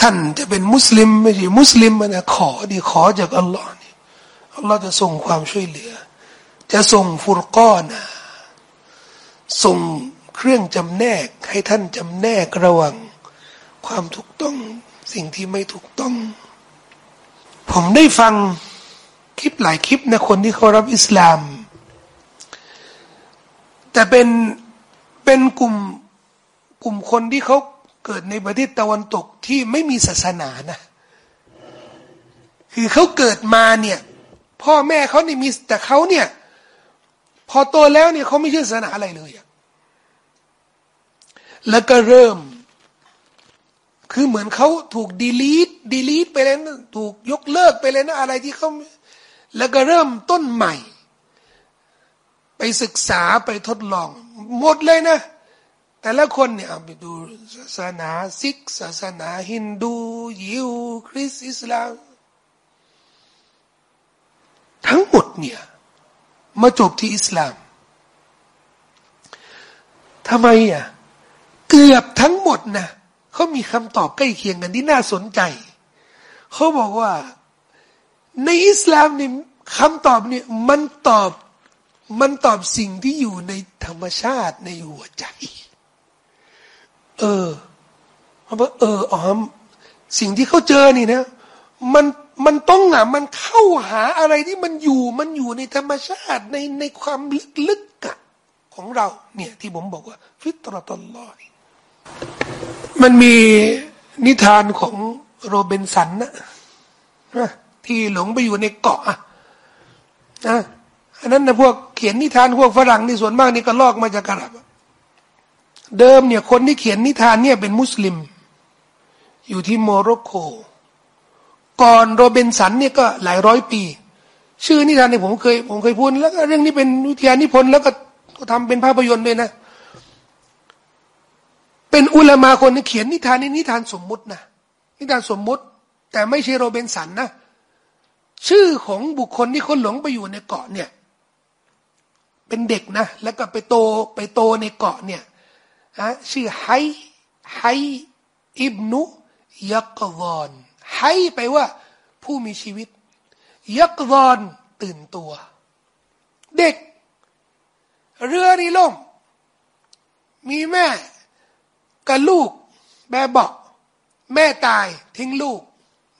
ท่านจะเป็นมุสลิมไม่ใช่มุสลิมนะขอดีขอจากอัลลอฮ์นี่อัลลอฮ์จะส่งความช่วยเหลือ จะส่งฟุรก้อนส่งเครื่องจำแนกให้ท่านจำแนกระหว่างความถูกต้องสิ่งที่ไม่ถูกต้อง ผมได้ฟังคลิปหลายคลิปนะคนที่เขารับอิสลาม แต่เป็นเป็นกลุ่ม กลุ่มคนที่เขาเกิดในประเทศตะวันตกที่ไม่มีศาสนานะ คือเขาเกิดมาเนี่ย พ่อแม่เขาเนี่มีแต่เขาเนี่ย พอโตแล้วเนี่ยเขาไม่เชื่อศาสนาอะไรเลยอะแล้วก็เริ่ม คือเหมือนเขาถูกดีลีทดีลีทไปเลยนะถูกยกเลิกไปเลยนะอะไรที่เขาแล้วก็เริ่มต้นใหม่ ไปศึกษาไปทดลอง หมดเลยนะ แต่ละคนเนี่ยไปดูศาสนาซิกศาสนาฮินดู ยิว คริสอิสลาม ทั้งหมดเนี่ย มาจบที่อิสลามทำไมอะเกือบทั้งหมดนะเขามีคำตอบใกล้เคียงกันที่น่าสนใจ เขาบอกว่า ในอิสลามนี่คำตอบเนี่ยมันตอบมันตอบสิ่งที่อยู่ในธรรมชาติในหัวใจ เออเขาบอกเอออ๋อสิ่งที่เขาเจอนี่นะ มันมันต้องอะมันเข้าหาอะไรที่มันอยู่มันอยู่ในธรรมชาติในในความลึกๆอะของเรา เนี่ย ที่ผมบอกว่า ฟิตรตลลอฮมันมีนิทานของโรเบนสันนะที่หลงไปอยู่ในเกาะอะนะอันนั้นนะพวกเขียนนิทานพวกฝรั่งนี่ส่วนมากนี่ก็ลอกมาจากอาหรับ เดิมเนี่ยคนที่เขียนนิทานเนี่ยเป็นมุสลิม อยู่ที่โมร็อกโก ก่อนโรบินสันเนี่ยก็หลายร้อยปี ชื่อนิทานเนี่ยผมเคยผมเคยพูดแล้วเรื่องนี้เป็นวิทยานิพนธ์แล้วก็ทำเป็นภาพยนตร์ด้วยนะ เป็นอุลามาคนที่เขียนนิทานในนิทานสมมุตินะนิทานสมมุติ แต่ไม่ใช่โรบินสันนะ ชื่อของบุคคลที่คนหลงไปอยู่ในเกาะเนี่ย เป็นเด็กนะ แล้วก็ไปโตไปโตในเกาะเนี่ย ชื่อไฮไฮอิบนุยักวอนไฮไปว่า ผู้มีชีวิต ยักวอนตื่นตัว เด็ก เรือนี่ล่ม มีแม่กับลูกแบบบอก แม่ตายทิ้งลูก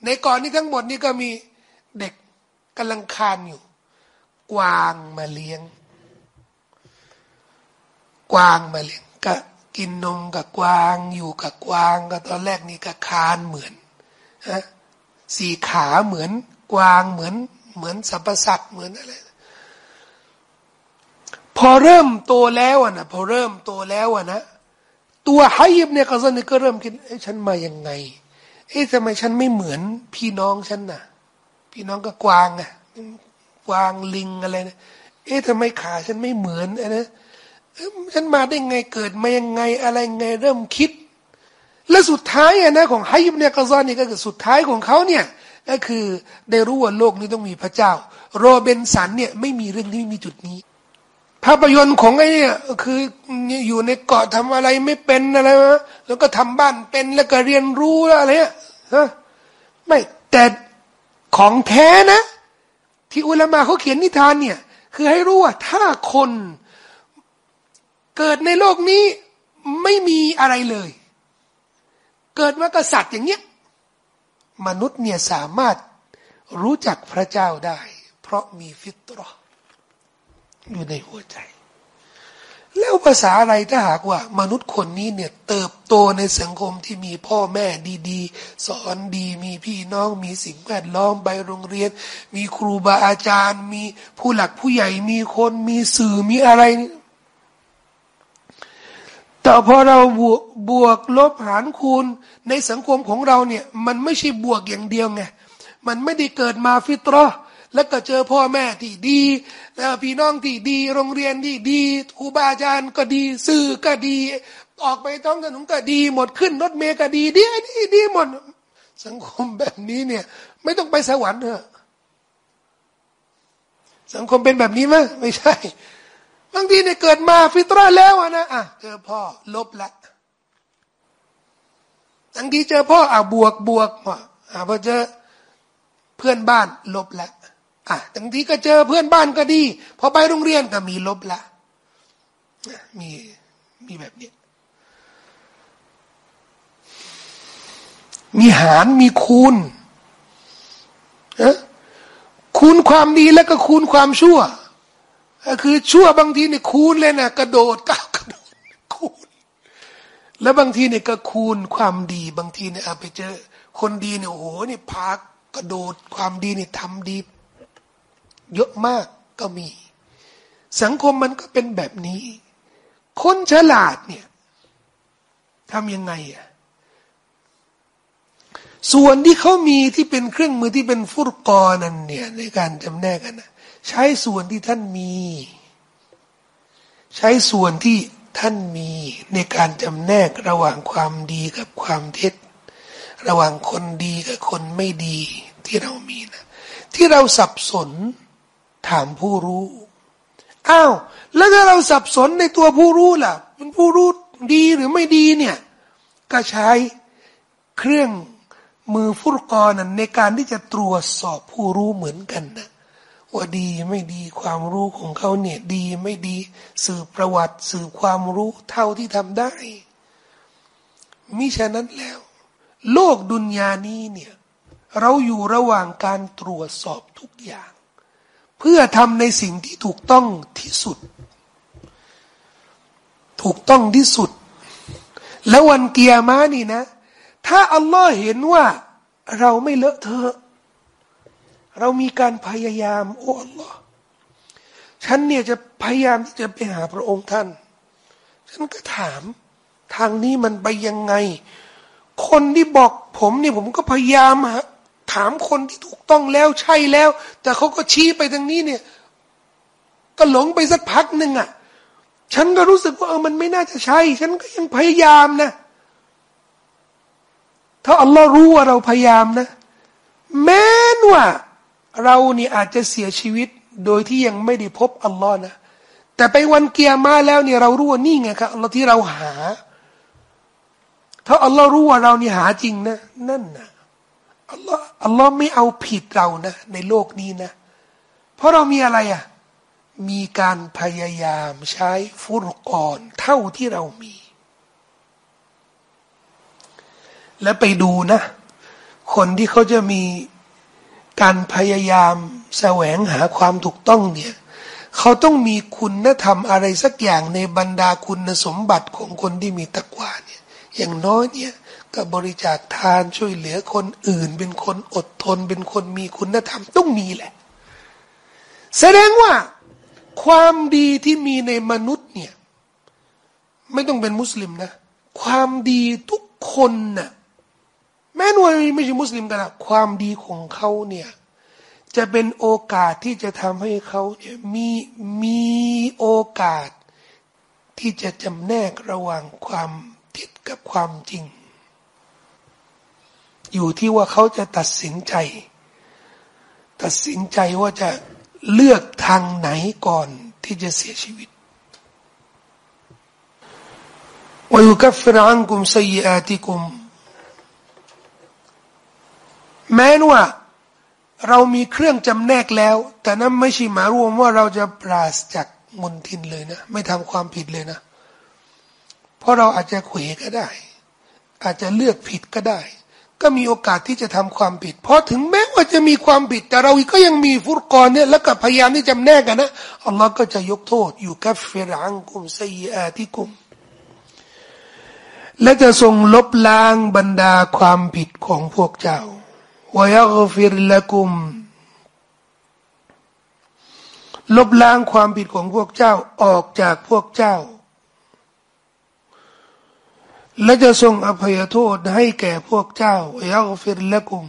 ในก่อนนี้ทั้งหมดนี่ก็มีเด็กกำลังคานอยู่ กวางมาเลี้ยง กวางมาเลี้ยงก็ กินนมกับกวาง อยู่กับกวางก็ตอนแรกนี่ก็คานเหมือนฮะสี่ขาเหมือนกวางเหมือนเหมือนสัพสัตว์เหมือนอะไรพอเริ่มโตแล้วอะนะพอเริ่มโตแล้วอะนะตัวไฮยิบเนี่ยก็ซนก็เริ่มคิดไอ้ฉันมายังไงเอ๊ะทำไมฉันไม่เหมือนพี่น้องฉันน่ะ พี่น้องก็กวางอะกวางลิงอะไรนะเอ๊ะทำไมขาฉันไม่เหมือนอะนะ ฉันมาได้ไงเกิดมายังไงอะไรไงเริ่มคิด และสุดท้ายนะของไฮยิบเนี่ยกซอนนี่ก็คือสุดท้ายของเขาเนี่ยก็คือได้รู้ว่าโลกนี้ต้องมีพระเจ้า โรเบนสันเนี่ยไม่มีเรื่องนี้ไม่มีจุดนี้ ภาพยนตร์ของไอ้เนี่ยคืออยู่ในเกาะทำอะไรไม่เป็นอะไรวะแล้วก็ทำบ้านเป็นแล้วก็เรียนรู้อะไรอะฮะไม่แต่ของแท้นะ ที่อุลามะเขาเขียนนิทานเนี่ย คือให้รู้ว่าถ้าคน เกิดในโลกนี้ไม่มีอะไรเลย เกิดมากษัตริย์อย่างเงี้ยมนุษย์เนี่ยสามารถรู้จักพระเจ้าได้ เพราะมีฟิตรออยู่ในหัวใจ แล้วภาษาอะไรถ้าหากว่า มนุษย์คนนี้เนี่ยเติบโตในสังคมที่มีพ่อแม่ดีๆ สอนดีมีพี่น้องมีสิ่งแวดล้อมไปโรงเรียน มีครูบาอาจารย์ มีผู้หลักผู้ใหญ่มีคนมีสื่อมีอะไร แต่พอเราบวกบวกลบหารคูณในสังคมของเราเนี่ยมันไม่ใช่บวกอย่างเดียวไงมันไม่ได้เกิดมาฟิตรอแล้วก็เจอพ่อแม่ที่ดีแล้วพี่น้องที่ดี โรงเรียนที่ดีครูบาอาจารย์ก็ดีสื่อก็ดี ออกไปท้องถนนก็ดี หมดขึ้นรถเมล์ก็ดีดีดีดีหมด สังคมแบบนี้เนี่ย ไม่ต้องไปสวรรค์เถอะสังคมเป็นแบบนี้ไหมไม่ใช่ บางทีเนี่ยเกิดมาฟิตราแล้วนะอะเจอพ่อลบละบางทีเจอพ่ออะบวกบวกอะพอเจอเพื่อนบ้านลบละอะบางทีก็เจอเพื่อนบ้านก็ดี พอไปโรงเรียนก็มีลบละมีมีแบบนี้มีหารมีคูณนะคูณความดีแล้วก็คูณความชั่ว ก็คือชั่วบางทีเนี่ยคูณเลยนะกระโดดก้าวกระโดดคูณ แล้วบางทีเนี่ยก็คูณความดีบางทีเนี่ยไปเจอ คนดีเนี่ยโอ้โหนี่พักกระโดดความดีเนี่ยทำดี เยอะมากก็มี สังคมมันก็เป็นแบบนี้ คนฉลาดเนี่ยทำยังไงอะส่วนที่เขามีที่เป็นเครื่องมือที่เป็นฟุรกอนั่นเนี่ยในการจำแนกกันนะ ใช้ส่วนที่ท่านมี ใช้ส่วนที่ท่านมีในการจำแนกระหว่างความดีกับความเท็จ ระหว่างคนดีกับคนไม่ดีที่เรามีนะที่เราสับสนทามผู้รู้อ้าวแล้วถ้าเราสับสนในตัวผู้รู้ล่ะ มันผู้รู้ดีหรือไม่ดีเนี่ยก็ใช้เครื่องมือฟุรกรนั้นในการที่จะตรวจสอบผู้รู้เหมือนกันนะ ว่าดีไม่ดีความรู้ของเขาเนี่ยดีไม่ดี สืบประวัติ สืบความรู้เท่าที่ทำได้ มิฉะนั้นแล้ว โลกดุนยานี้เนี่ย เราอยู่ระหว่างการตรวจสอบทุกอย่าง เพื่อทำในสิ่งที่ถูกต้องที่สุด ถูกต้องที่สุด แล้ววันเกียร์มานี่นะ ถ้าอัลลอฮ์เห็นว่าเราไม่เลอะเทอะ เรามีการพยายามโอ้อัลลอฮ์ฉันเนี่ยจะพยายามที่จะไปหาพระองค์ท่าน ฉันก็ถามทางนี้มันไปยังไง คนที่บอกผมเนี่ยผมก็พยายามฮะถามคนที่ถูกต้องแล้วใช่แล้ว แต่เขาก็ชี้ไปทางนี้เนี่ย ก็หลงไปสักพักหนึ่งอะ ฉันก็รู้สึกว่าเออมันไม่น่าจะใช่ ฉันก็ยังพยายามนะ ถ้าอัลลอฮ์รู้ว่าเราพยายามนะ แม้นว่า เรานี่อาจจะเสียชีวิตโดยที่ยังไม่ได้พบอัลลอฮ์นะ แต่ไปวันเกียร์มาแล้วเนี่ยเรารู้ว่านี่ไงครับอัลลอฮ์ที่เราหา ถ้าอัลลอฮ์รู้ว่าเรานี่หาจริงนะ นั่นนะอัลลอฮ์อัลลอฮ์ไม่เอาผิดเรานะ ในโลกนี้นะ เพราะเรามีอะไรอะ มีการพยายามใช้ฟุรกรเท่าที่เรามี และไปดูนะ คนที่เขาจะมี การพยายามแสวงหาความถูกต้องเนี่ยเขาต้องมีคุณธรรมอะไรสักอย่างในบรรดาคุณสมบัติของคนที่มีตะกวาเนี่ยอย่างน้อยเนี่ยก็บริจาคทานช่วยเหลือคนอื่น เป็นคนอดทน เป็นคนมีคุณธรรมต้องมีแหละ แสดงว่าความดีที่มีในมนุษย์เนี่ยไม่ต้องเป็นมุสลิมนะ ความดีทุกคนนะ่ะ แม้ว่าไม่ใช่มุสลิมกันละความดีของเขาเนี่ยจะเป็นโอกาสที่จะทำให้เขามีมีโอกาส ที่จะจำแนกระหว่างความเท็จกับความจริง อยู่ที่ว่าเขาจะตัดสินใจ ตัดสินใจว่าจะเลือกทางไหนก่อนที่จะเสียชีวิตวายุกัฟรังกุมซีอาติกุม แม้ว่าเรามีเครื่องจำแนกแล้ว แต่นั้นไม่ใช่หมายรวมว่าเราจะปราศจากมนทินเลยนะ ไม่ทำความผิดเลยนะ เพราะเราอาจจะเขวก็ได้ อาจจะเลือกผิดก็ได้ ก็มีโอกาสที่จะทำความผิด เพราะถึงแม้ว่าจะมีความผิด แต่เราก็ยังมีฟุรกรเนี่ยแล้วก็พยายามที่จำแนกกันนะอัลลอฮ์ก็จะยกโทษ อยู่กับฟิรังกุมไซอาติกุมและจะทรงลบล้างบรรดาความผิดของพวกเจ้า วยักฟิรละกุม ลบล้างความผิดของพวกเจ้าออกจากพวกเจ้า และจะทรงอภัยโทษให้แก่พวกเจ้าวยักฟิรละกุม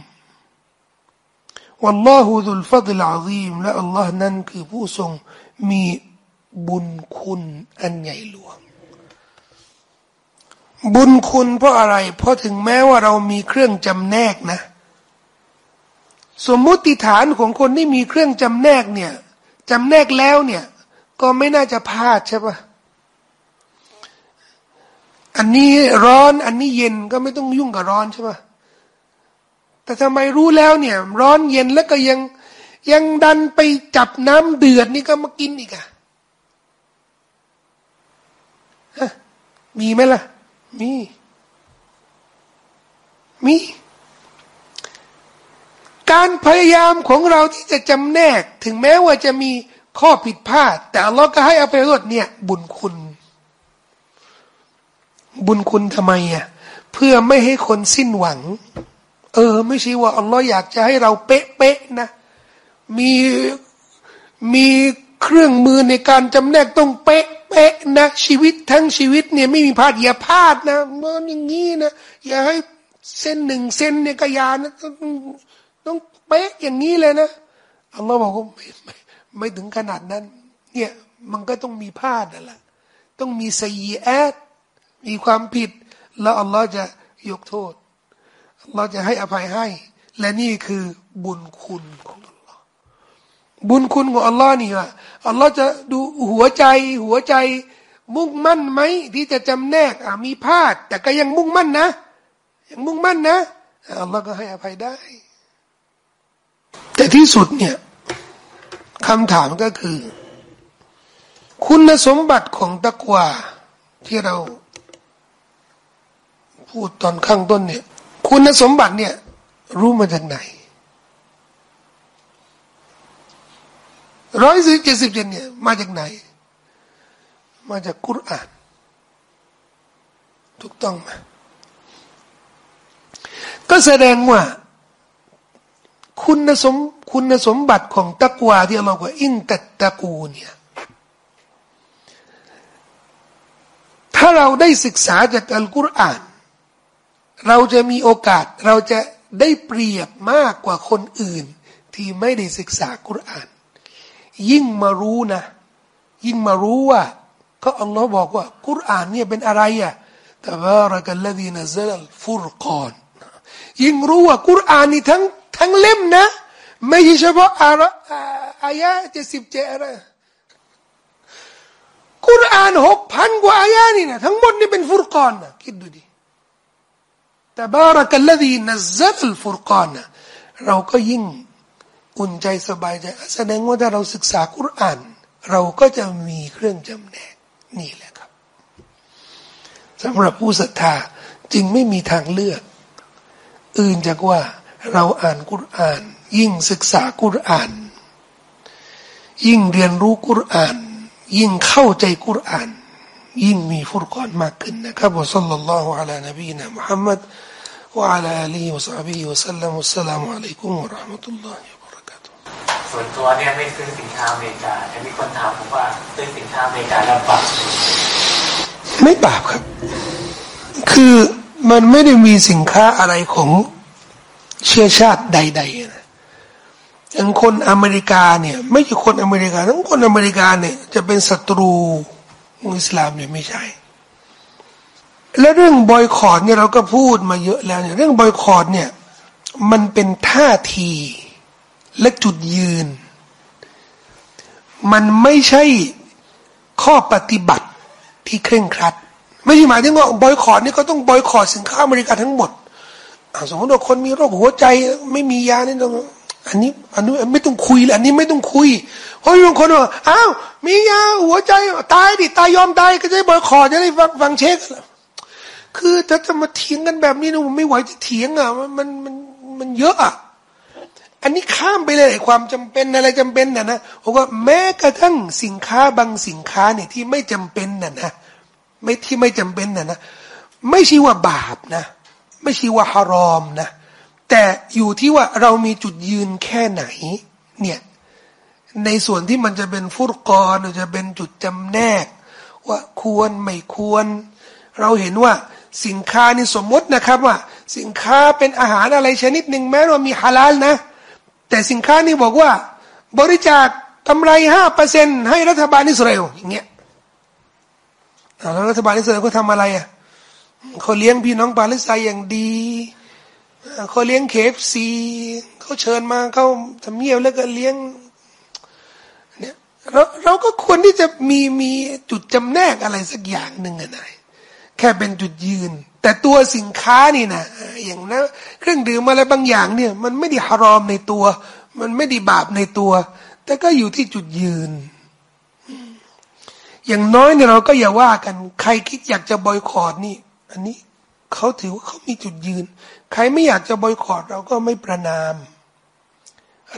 والله ذو الفضل العظيم และอัลลอฮ์นั้นคือผู้ทรงมีบุญคุณอันใหญ่หลวง บุญคุณเพราะอะไร เพราะถึงแม้ว่าเรามีเครื่องจำแนกนะ สมมุติฐานของคนที่มีเครื่องจำแนกเนี่ยจำแนกแล้วเนี่ย ก็ไม่น่าจะพลาดใช่ปะอันนี้ร้อนอันนี้เย็นก็ไม่ต้องยุ่งกับร้อนใช่ปะแต่ทำไมรู้แล้วเนี่ย ร้อนเย็นแล้วก็ยังยังดันไปจับน้ำเดือดนี่ก็มากินอีกอะมีไหมล่ะ มี มี การพยายามของเราที่จะจำแนก ถึงแม้ว่าจะมีข้อผิดพลาด แต่อัลอฮ์ก็ให้อภัยโทษเนี่ย บุญคุณ บุญคุณทำไมอะเพื่อไม่ให้คนสิ้นหวัง เออ ไม่ใช่ว่าอัลลอฮ์อยากจะให้เราเป๊ะๆนะ มีมีเครื่องมือในการจำแนกต้องเป๊ะเป๊ะนะชีวิตทั้งชีวิตเนี่ยไม่มีพลาดอย่าพลาดนะมันอย่างนี้นะอย่าให้เส้นหนึ่งเส้นเนี่ยกระยานะ เป๊ะอย่างนี้เลยนะอัลลอฮ์บอกว่าไม่ไม่ไม่ถึงขนาดนั้น เนี่ยมันก็ต้องมีพลาดนั่นแหละต้องมีสยีแอดมีความผิด แล้วอัลลอฮ์จะยกโทษอัลลอฮ์จะให้อภัยให้ และนี่คือบุญคุณของอัลลอฮ์บุญคุณของอัลลอฮ์นี่ว่าอัลลอฮ์จะดูหัวใจหัวใจ มุ่งมั่นไหมที่จะจำแนกอ่ามีพลาด แต่ก็ยังมุ่งมั่นนะยังมุ่งมั่นนะอัลลอฮ์ก็ให้อภัยได้ แต่ที่สุดเนี่ยคำถามก็คือ คุณสมบัติของตะกวาที่เรา พูดตอนข้างต้นเนี่ย คุณสมบัติเนี่ย รู้มาจากไหนร้อยสิบเจ็ดสิบเจ็ดเนี่ยมาจากไหน มาจากกุรอาน ถูกต้องไหมก็แสดงว่า คุณสมคุณสมบัติของตะกวาที่เราบอกว่าอินตัตตะกูเนี่ยถ้าเราได้ศึกษาจากอัลกุรอาน เราจะมีโอกาสเราจะได้เปรียบมากกว่าคนอื่น ที่ไม่ได้ศึกษากุรอาน ยิ่งมารู้นะ ยิ่งมารู้ว่า ก็อัลลอฮ์บอกว่า กุรอานเนี่ยเป็นอะไรอะแต่ว่าเรากันละดีนะซลฟุรกอนยิ่งรู้ว่ากุรอานนี่ทั้ง ทั้งเล่มนะ ไม่ใช่เฉพาะอารอายะเจ็ดสิบเจ็ดอะไรกุรอานหกพันกว่าอายะนี่นะทั้งหมดนี่เป็นฟุรกอนนะคิดดูดิแต่บารักัลลดีนัซลฟุรกอนนะเราก็ยิ่งอุ่นใจสบายใจ แสดงว่าถ้าเราศึกษากุรอาน เราก็จะมีเครื่องจำแนกนี่แหละครับสำหรับผู้ศรัทธาจึงไม่มีทางเลือก อื่นจากว่า เราอ่านกุรอาน ยิ่งศึกษากุรอาน ยิ่งเรียนรู้กุรอาน ยิ่งเข้าใจกุรอาน ยิ่งมีฟุรกอนมากขึ้นนะครับอัลลอฮฺ صلى الله على نبينا محمد وعلى آله وصحبه وسلم والسلام عليكم ورحمة الله ส่วนตัวเนี่ยไม่ซื้อสินค้าอเมริกาแต่มีคนถามผมว่าซื้อสินค้าอเมริกาแล้วบาปไม่บาปครับ คือมันไม่ได้มีสินค้าอะไรของ เชื้อชาติใดๆนะอย่างคนอเมริกาเนี่ย ไม่ใช่คนอเมริกาทั้งคนอเมริกาเนี่ยจะเป็นศัตรูมุสลิมเนี่ยไม่ใช่ และเรื่องบอยคอรดเนี่ยเราก็พูดมาเยอะแล้วเนี่ยเรื่องบอยคอรดเนี่ยมันเป็นท่าทีและจุดยืน มันไม่ใช่ข้อปฏิบัติที่เคร่งครัด ไม่ใช่หมายถึงว่าบอยคอรดนี่ก็ต้องบอยคอรดสินค้าอเมริกาทั้งหมด สมมติว่าคนมีโรคหัวใจไม่มียานี่ต้องอันนี้อันนี้ไม่ต้องคุยเลยอันนี้ไม่ต้องคุยเพราะบางคนว่าอ้าวมียาหัวใจตายดิตายยอมตายก็จะบอยคอจะได้ฟังฟังเช็คคือถ้าจะมาเถียงกันแบบนี้นะผมไม่ไหวจะเถียงอะมันมันมันเยอะอะอันนี้ข้ามไปเลยความจำเป็นอะไรจำเป็นน่ะนะบอกว่าแม้กระทั่งสินค้าบางสินค้าเนี่ยที่ไม่จำเป็นน่ะนะไม่ที่ไม่จำเป็นน่ะนะไม่ใช่ว่าบาปนะ ไม่ใช่ว่าฮารอมนะ แต่อยู่ที่ว่าเรามีจุดยืนแค่ไหน เนี่ย ในส่วนที่มันจะเป็นฟุตกรหรือจะเป็นจุดจำแนก ว่าควรไม่ควร เราเห็นว่าสินค้านี่สมมตินะครับว่า สินค้าเป็นอาหารอะไรชนิดหนึ่งแม้ว่ามีฮาลาลนะ แต่สินค้านี่บอกว่า บริจาคกำไรห้าเปอร์เซ็นให้รัฐบาลอิสราเอลอย่างเงี้ยแล้วรัฐบาลอิสราเอลเขาทำอะไรอะ เขาเลี้ยงพี่น้องปาเลสไตน์อย่างดีเขาเลี้ยงเคฟซีเขาเชิญมาเขาทำเนียบแล้วก็เลี้ยงเนี่ยเราเราก็ควรที่จะมีมีจุดจำแนกอะไรสักอย่างหนึ่งอะนายแค่เป็นจุดยืน แต่ตัวสินค้านี่นะอย่างนะเครื่องดื่มอะไรบางอย่างเนี่ย มันไม่ได้ฮารอมในตัว มันไม่ได้บาปในตัว แต่ก็อยู่ที่จุดยืน อย่างน้อยเนี่ยเราก็อย่าว่ากัน ใครคิดอยากจะบอยคอรดนี่ อันนี้เขาถือว่าเขามีจุดยืน ใครไม่อยากจะบอยคอรดเราก็ไม่ประนาม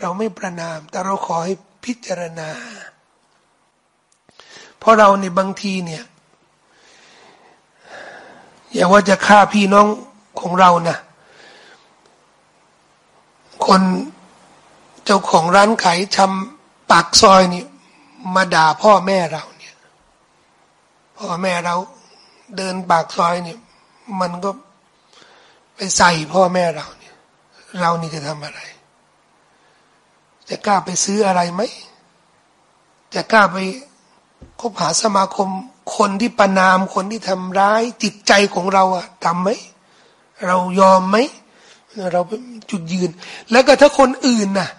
เราไม่ประนาม แต่เราขอให้พิจารณา เพราะเราในบางทีเนี่ย อย่าว่าจะฆ่าพี่น้องของเรานะคนเจ้าของร้านขายชำปากซอยนี่มาด่าพ่อแม่เราเนี่ย พ่อแม่เรา เดินปากซอยเนี่ย มันก็ไปใส่พ่อแม่เราเนี่ย เรานี่จะทำอะไร จะกล้าไปซื้ออะไรไหม จะกล้าไปคบหาสมาคมคนที่ประนามคนที่ทำร้ายจิตใจของเราอะทำไหม เรายอมไหม เราจุดยืน แล้วก็ถ้าคนอื่นน่ะ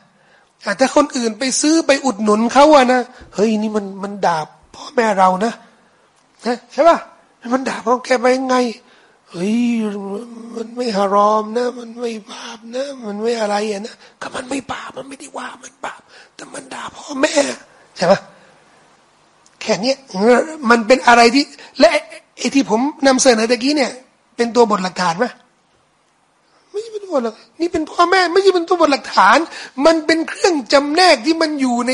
แต่คนอื่นไปซื้อไปอุดหนุนเขาอะนะ เฮ้ยนี่มันมันด่าพ่อแม่เรานะนะใช่ป่ะ มันด่าพ่อแกไปยังไงเฮ้ยมันไม่ฮารอมนะ มันไม่บาปนะ มันไม่อะไรอะนะก็มันไม่บาปมันไม่ได้ว่ามันบาปแต่มันด่าพ่อแม่ใช่ป่ะแค่นี้มันเป็นอะไรที่ และไอ้ที่ผมนำเสนอตะกี้เนี่ย เป็นตัวบทหลักฐานไหมไม่ใช่เป็นตัวบทหลักนี่เป็นพ่อแม่ ไม่ใช่เป็นตัวบทหลักฐาน มันเป็นเครื่องจำแนกที่มันอยู่ใน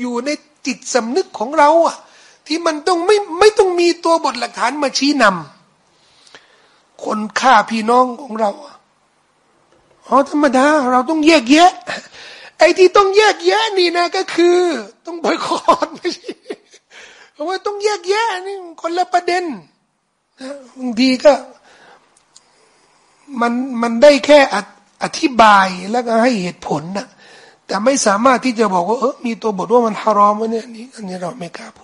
อยู่ในจิตสำนึกของเราอะ ที่มันต้องไม่ไม่ต้องมีตัวบทหลักฐานมาชี้นำคนฆ่าพี่น้องของเราอ๋อธรรมดา เราต้องแยกแยะ ไอ้ที่ต้องแยกแยะนี่นะก็คือ ต้องบอยคอรไม่ใช่เพราะว่าต้องแยกแยะนี่คนละประเด็นนะบางทีก็ มันมันได้แค่อธิบายแล้วก็ให้เหตุผลนะแต่ไม่สามารถที่จะบอกว่าเออมีตัวบทว่ามันฮารอมวะเนี่ยนี่อันนี้เราไม่กล้าพูด